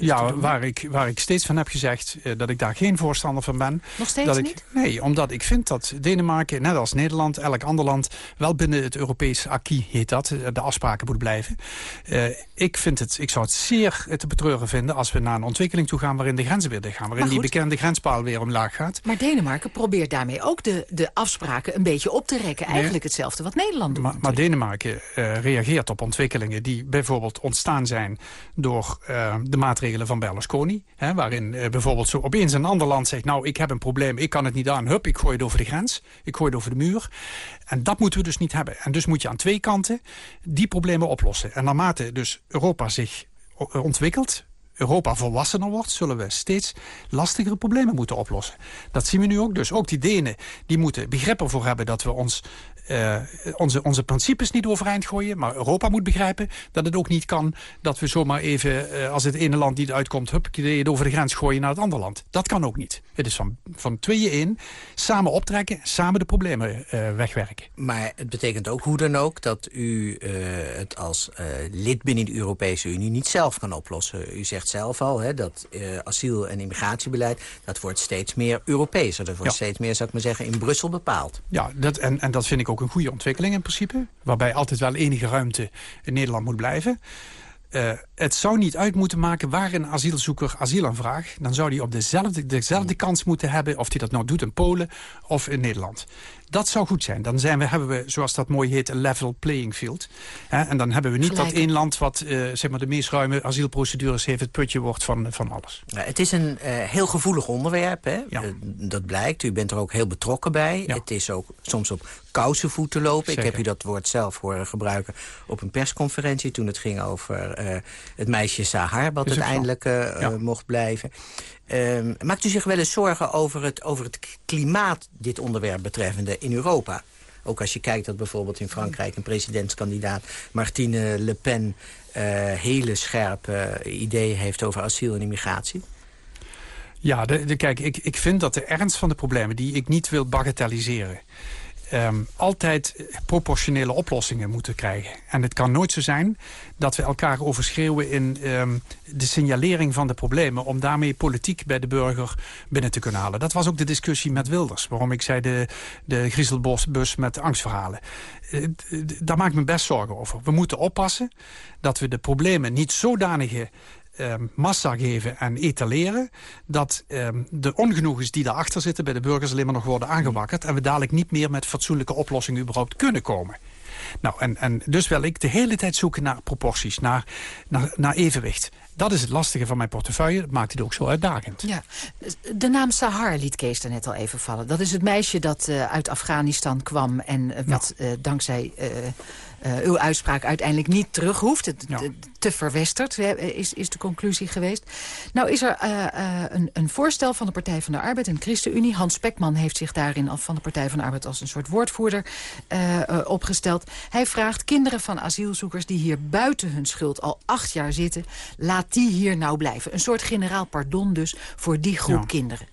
I: Ja, waar ik, waar ik steeds van heb gezegd dat ik daar geen voorstander van ben.
G: Nog steeds
I: dat ik,
G: niet?
I: Nee, omdat ik vind dat Denemarken, net als Nederland, elk ander land... wel binnen het Europees acquis, heet dat, de afspraken moet blijven. ik, vind het, ik zou het zeer te betreuren vinden als we naar een ontwikkeling toe gaan waarin de grenzen weer dicht gaan. Waarin die bekende grenspaal weer omlaag gaat.
G: Maar Denemarken probeert daarmee ook de, de afspraken een beetje op te rekken. Eigenlijk hetzelfde wat Nederland doet.
I: Maar, maar Denemarken uh, reageert op ontwikkelingen die bijvoorbeeld ontstaan zijn door uh, de maatregelen van Berlusconi. Hè, waarin uh, bijvoorbeeld zo opeens een ander land zegt, nou ik heb een probleem, ik kan het niet aan. Hup, ik gooi het over de grens. Ik gooi het over de muur. En dat moeten we dus niet hebben. En dus moet je aan twee kanten die problemen oplossen. En naarmate dus Europa zich ontwikkelt, Europa volwassener wordt... zullen we steeds lastigere problemen moeten oplossen. Dat zien we nu ook. Dus ook die Denen die moeten begrip ervoor hebben... dat we ons uh, onze, onze principes niet overeind gooien. Maar Europa moet begrijpen dat het ook niet kan... dat we zomaar even, uh, als het ene land niet uitkomt... hup, het over de grens gooien naar het andere land. Dat kan ook niet. Het is van, van tweeën in, samen optrekken... samen de problemen uh, wegwerken.
H: Maar het betekent ook hoe dan ook... dat u het als lid binnen de Europese Unie niet zelf kan oplossen. U zegt zelf al hè, dat asiel- en immigratiebeleid... dat wordt steeds meer Europeeser. Dat wordt ja. steeds meer, zou ik maar zeggen, in Brussel bepaald.
I: Ja, dat, en, en dat vind ik ook een goede ontwikkeling in principe. Waarbij altijd wel enige ruimte in Nederland moet blijven. Uh, het zou niet uit moeten maken waar een asielzoeker asiel aanvraagt. Dan zou hij op dezelfde, dezelfde kans moeten hebben... of hij dat nou doet in Polen of in Nederland. Dat zou goed zijn. Dan zijn we, hebben we, zoals dat mooi heet, een level playing field. en dan hebben we niet Gelijk. dat één land... wat uh, zeg maar de meest ruime asielprocedures heeft... het putje wordt van, van alles.
H: Ja, het is een uh, heel gevoelig onderwerp. Hè?
I: Ja.
H: Uh, dat blijkt. U bent er ook heel betrokken bij.
I: Ja.
H: Het is ook soms op kousenvoeten lopen. Zeker. Ik heb u dat woord zelf horen gebruiken op een persconferentie... toen het ging over het meisje Sahar... wat uiteindelijk ja. mocht blijven. Um, maakt u zich wel eens zorgen over het, over het klimaat, dit onderwerp betreffende, in Europa? Ook als je kijkt dat bijvoorbeeld in Frankrijk een presidentskandidaat... Martine Le Pen uh, hele scherpe ideeën heeft over asiel en immigratie.
I: Ja, kijk, ik, ik vind dat de ernst van de problemen... die ik niet wil bagatelliseren... Um, altijd proportionele oplossingen moeten krijgen. En het kan nooit zo zijn dat we elkaar overschreeuwen in um, de signalering van de problemen... om daarmee politiek bij de burger binnen te kunnen halen. Dat was ook de discussie met Wilders. Waarom ik zei de, de griezelbos met angstverhalen. Uh, daar maak ik me best zorgen over. We moeten oppassen dat we de problemen niet zodanige massa geven en etaleren... dat um, de ongenoegens die daarachter zitten bij de burgers alleen maar nog worden aangewakkerd... en we dadelijk niet meer met fatsoenlijke oplossingen überhaupt kunnen komen. Nou, en, en dus wil ik de hele tijd zoeken naar proporties, naar, naar, naar evenwicht. Dat is het lastige van mijn portefeuille. Dat maakt het ook zo uitdagend.
G: Ja. De naam Sahar liet Kees er net al even vallen. Dat is het meisje dat uh, uit Afghanistan kwam... en uh, wat uh, dankzij uh, uw uitspraak uiteindelijk niet terug hoeft. Het,
I: ja.
G: Te verwesterd is, is de conclusie geweest. Nou is er uh, uh, een, een, voorstel van de Partij van de Arbeid en ChristenUnie. Hans Spekman heeft zich daarin al van de Partij van de Arbeid... als een soort woordvoerder opgesteld. Hij vraagt kinderen van asielzoekers die hier buiten hun schuld al acht jaar zitten... laat die hier nou blijven. Een soort generaal pardon dus voor die groep ja. kinderen.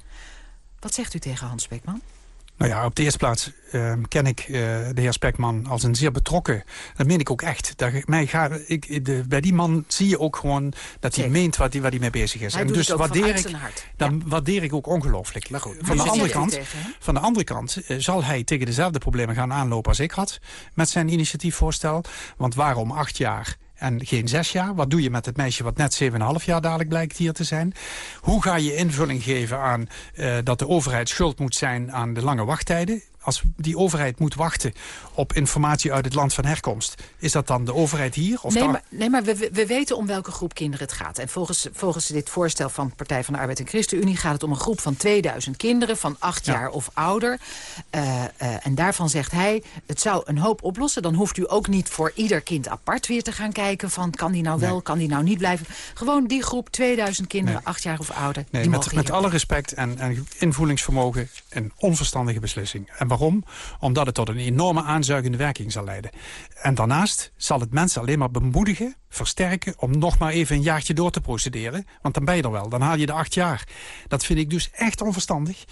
G: Wat zegt u tegen Hans Spekman?
I: Nou ja, op de eerste plaats uh, ken ik uh, de heer Spekman als een zeer betrokken... dat meen ik ook echt. Dat, mij ga, ik, de, bij die man zie je ook gewoon dat hij meent waar hij, hij mee bezig is.
G: Hij
I: en dus waardeer ik, dan
G: ja.
I: waardeer ik ook ongelooflijk.
H: Maar goed,
I: van, de andere kant, tegen, van de andere kant uh, zal hij tegen dezelfde problemen gaan aanlopen als ik had... met zijn initiatiefvoorstel. Want waarom acht jaar en geen zes jaar. Wat doe je met het meisje wat net 7,5 jaar dadelijk blijkt hier te zijn? Hoe ga je invulling geven aan uh, dat de overheid schuld moet zijn aan de lange wachttijden? Als die overheid moet wachten op informatie uit het land van herkomst... is dat dan de overheid hier? Of
G: nee, maar, nee, maar we, we weten om welke groep kinderen het gaat. En volgens, volgens dit voorstel van Partij van de Arbeid en ChristenUnie... gaat het om een groep van 2000 kinderen van 8 jaar of ouder. Uh, uh, en daarvan zegt hij, het zou een hoop oplossen. Dan hoeft u ook niet voor ieder kind apart weer te gaan kijken... van kan die nou wel, nee. kan die nou niet blijven. Gewoon die groep 2000 kinderen, nee. 8 jaar of ouder.
I: Nee, die met, met alle respect en, en invoelingsvermogen... een onverstandige beslissing. En Omdat het tot een enorme aanzuigende werking zal leiden. En daarnaast zal het mensen alleen maar bemoedigen, versterken... om nog maar even een jaartje door te procederen. Want dan ben je er wel, dan haal je de acht jaar. Dat vind ik dus echt onverstandig.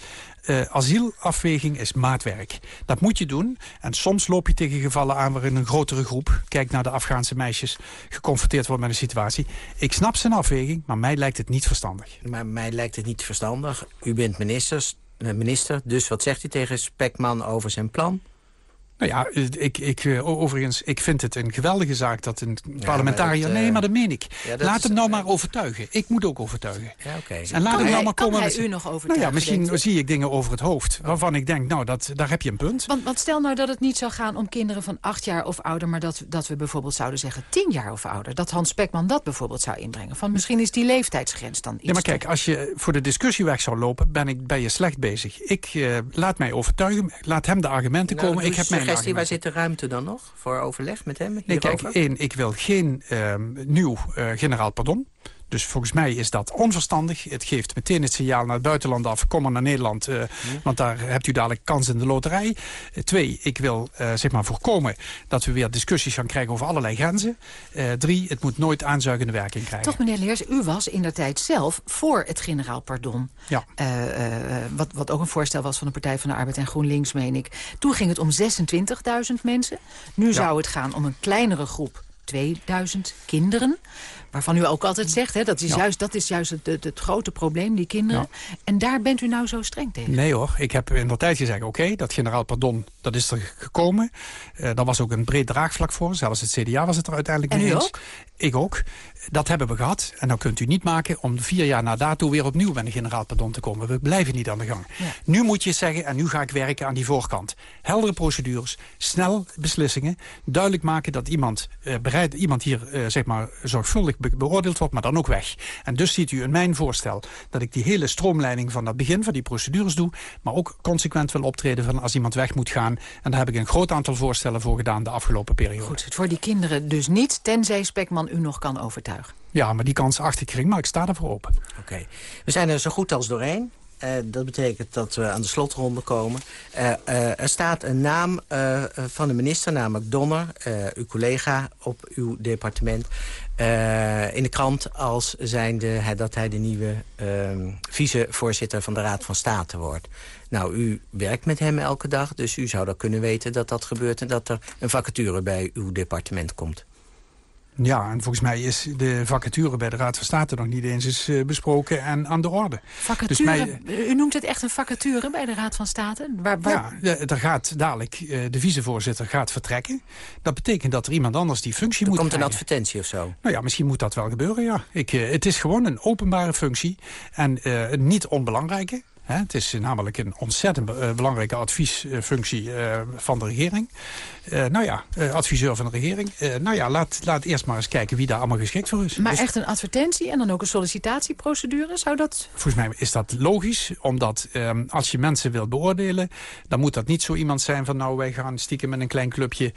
I: Uh, asielafweging is maatwerk. Dat moet je doen. En soms loop je tegen gevallen aan waarin een grotere groep... kijk naar de Afghaanse meisjes, geconfronteerd wordt met een situatie. Ik snap zijn afweging, maar mij lijkt het niet verstandig.
H: Maar mij lijkt het niet verstandig. U bent ministers, minister, dus wat zegt u tegen Spekman over zijn plan?
I: Nou ja, ik, ik, overigens, ik vind het een geweldige zaak dat een parlementariër... Ja, maar nee, maar dat meen ik. Ja, dat laat hem nou maar overtuigen. Ik moet ook overtuigen.
H: Ja, okay.
I: En laat hem nou maar komen.
G: Kan hij u nog overtuigen?
I: Nou ja, misschien zie ik dingen over het hoofd... waarvan ik denk, nou, dat, daar heb je een punt.
G: Want, want stel nou dat het niet zou gaan om kinderen van acht jaar of ouder... maar dat, dat we bijvoorbeeld zouden zeggen tien jaar of ouder. Dat Hans Spekman dat bijvoorbeeld zou inbrengen. Van misschien is die leeftijdsgrens dan iets
I: Ja, maar kijk, als je voor de discussie weg zou lopen... ben, ik, ben je slecht bezig. Ik uh, laat mij overtuigen. Laat hem de argumenten
H: nou,
I: komen. Ik heb mijn
H: argumenten. Waar zit de ruimte dan nog voor overleg met hem?
I: Nee, kijk, één, ik wil geen uh, nieuw uh, generaal pardon. Dus volgens mij is dat onverstandig. Het geeft meteen het signaal naar het buitenland af. Kom maar naar Nederland, uh, ja. want daar hebt u dadelijk kans in de loterij. Uh, twee, ik wil uh, zeg maar voorkomen dat we weer discussies gaan krijgen over allerlei grenzen. drie, het moet nooit aanzuigende werking krijgen.
G: Toch meneer Leers, u was in de tijd zelf voor het generaal pardon.
I: Ja.
G: wat, wat ook een voorstel was van de Partij van de Arbeid en GroenLinks, meen ik. Toen ging het om 26.000 mensen. Nu ja. zou het gaan om een kleinere groep 2000 kinderen. Waarvan u ook altijd zegt, hè, dat, is ja. juist, dat is juist het, het, het, grote probleem, die kinderen. Ja. En daar bent u nou zo streng tegen?
I: Nee hoor, ik heb in de tijd gezegd, oké, okay, dat generaal pardon, dat is er gekomen. Uh, daar was ook een breed draagvlak voor. Zelfs het CDA was het er uiteindelijk
G: en
I: mee
G: eens.
I: Ook? Ik ook. Dat hebben we gehad. En dan kunt u niet maken om vier jaar na dato weer opnieuw met een generaal pardon te komen. We blijven niet aan de gang. Ja. Nu moet je zeggen, en nu ga ik werken aan die voorkant. Heldere procedures, snel beslissingen. Duidelijk maken dat iemand, uh, bereid, iemand hier uh, zeg maar zorgvuldig be beoordeeld wordt, maar dan ook weg. En dus ziet u in mijn voorstel dat ik die hele stroomleiding van dat begin van die procedures doe, maar ook consequent wil optreden van als iemand weg moet gaan. En daar heb ik een groot aantal voorstellen voor gedaan de afgelopen periode.
G: Goed, voor die kinderen dus niet, tenzij Spekman u nog kan overtuigen.
I: Ja, maar die kans achter ik gering, maar ik sta ervoor open.
H: Oké. Okay. We zijn er zo goed als doorheen. Uh, dat betekent dat we aan de slotronde komen. Uh, uh, er staat een naam van de minister, namelijk Donner, uw collega op uw departement... in de krant als zijnde dat hij de nieuwe vicevoorzitter van de Raad van State wordt. Nou, u werkt met hem elke dag, dus u zou dan kunnen weten dat dat gebeurt... en dat er een vacature bij uw departement komt.
I: Ja, en volgens mij is de vacature bij de Raad van State nog niet eens eens uh, besproken en aan de orde.
G: Vacature? Dus mij, u noemt het echt een vacature bij de Raad van State?
I: Waar, waar... Ja, er gaat dadelijk, uh, de vicevoorzitter gaat vertrekken. Dat betekent dat er iemand anders die functie
H: er
I: moet
H: komt
I: krijgen.
H: een advertentie of zo?
I: Nou ja, misschien moet dat wel gebeuren, ja. Ik, uh, het is gewoon een openbare functie en niet onbelangrijke. He, het is namelijk een ontzettend be belangrijke adviesfunctie uh, van de regering. Uh, nou ja, uh, adviseur van de regering. nou ja, laat, laat eerst maar eens kijken wie daar allemaal geschikt voor is.
G: Maar
I: dus,
G: echt een advertentie en dan ook een sollicitatieprocedure? Zou dat...
I: Volgens mij is dat logisch, omdat um, als je mensen wilt beoordelen... dan moet dat niet zo iemand zijn van nou wij gaan stiekem met een klein clubje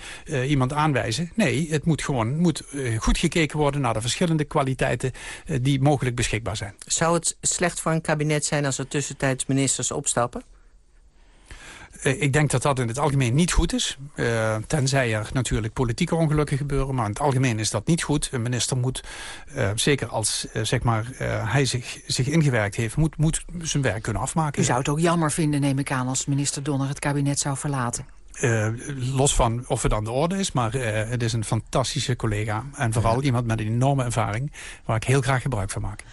I: iemand aanwijzen. Nee, het moet gewoon moet, goed gekeken worden naar de verschillende kwaliteiten die mogelijk beschikbaar zijn.
H: Zou het slecht voor een kabinet zijn als er tussentijd ministers opstappen?
I: Uh, ik denk dat dat in het algemeen niet goed is. Uh, tenzij er natuurlijk politieke ongelukken gebeuren. Maar in het algemeen is dat niet goed. Een minister moet, uh, zeker als zeg maar, hij zich, zich ingewerkt heeft... Moet, moet zijn werk kunnen afmaken.
G: U zou het ook jammer vinden, neem ik aan... als minister Donner het kabinet zou verlaten.
I: Uh, los van of het aan de orde is, maar uh, het is een fantastische collega. En vooral ja. iemand met een enorme ervaring... waar ik heel graag gebruik van maak.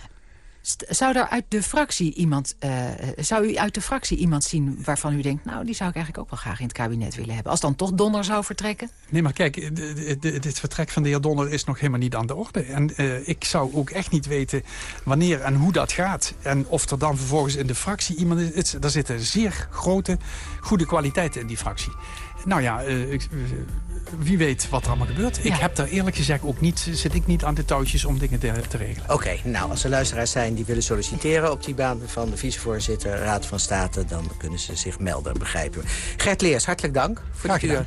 G: Zou, er uit de fractie iemand, uh, zou u uit de fractie iemand zien waarvan u denkt... nou, die zou ik eigenlijk ook wel graag in het kabinet willen hebben. Als dan toch Donner zou vertrekken?
I: Nee, maar kijk, dit vertrek van de heer Donner is nog helemaal niet aan de orde. En uh, ik zou ook echt niet weten wanneer en hoe dat gaat. En of er dan vervolgens in de fractie iemand is... Er zitten zeer grote, goede kwaliteiten in die fractie. Nou ja, uh, ik, wie weet wat er allemaal gebeurt. Ik heb daar eerlijk gezegd ook niet, zit ik niet aan de touwtjes om dingen te, te regelen.
H: Oké, nou als er luisteraars zijn die willen solliciteren op die baan van de vicevoorzitter Raad van State, dan kunnen ze zich melden, begrijpen we. Gert Leers, hartelijk dank voor
I: Graag
H: de uur.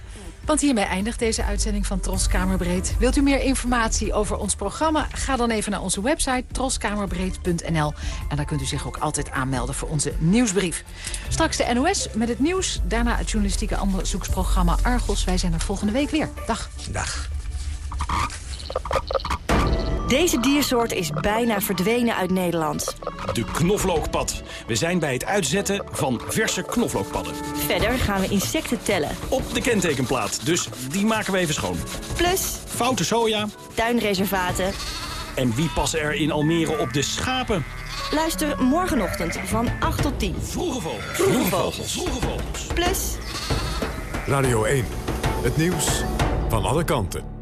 G: Want hiermee eindigt deze uitzending van Tros Kamerbreed. Wilt u meer informatie over ons programma? Ga dan even naar onze website troskamerbreed.nl. En daar kunt u zich ook altijd aanmelden voor onze nieuwsbrief. Straks de NOS met het nieuws. Daarna het journalistieke onderzoeksprogramma Argos. Wij zijn er volgende week weer. Dag.
H: Dag.
K: Deze diersoort is bijna verdwenen uit Nederland.
L: De knoflookpad. We zijn bij het uitzetten van verse knoflookpadden.
K: Verder gaan we insecten tellen.
L: Op de kentekenplaat, dus die maken we even schoon.
K: Plus...
L: Foute soja.
K: Tuinreservaten.
L: En wie passen er in Almere op de schapen?
K: Luister morgenochtend van 8 tot 10.
L: Vroege vogels.
K: Vroege vogels.
L: Vroege vogels.
K: Plus...
C: Radio 1. Het nieuws van alle kanten.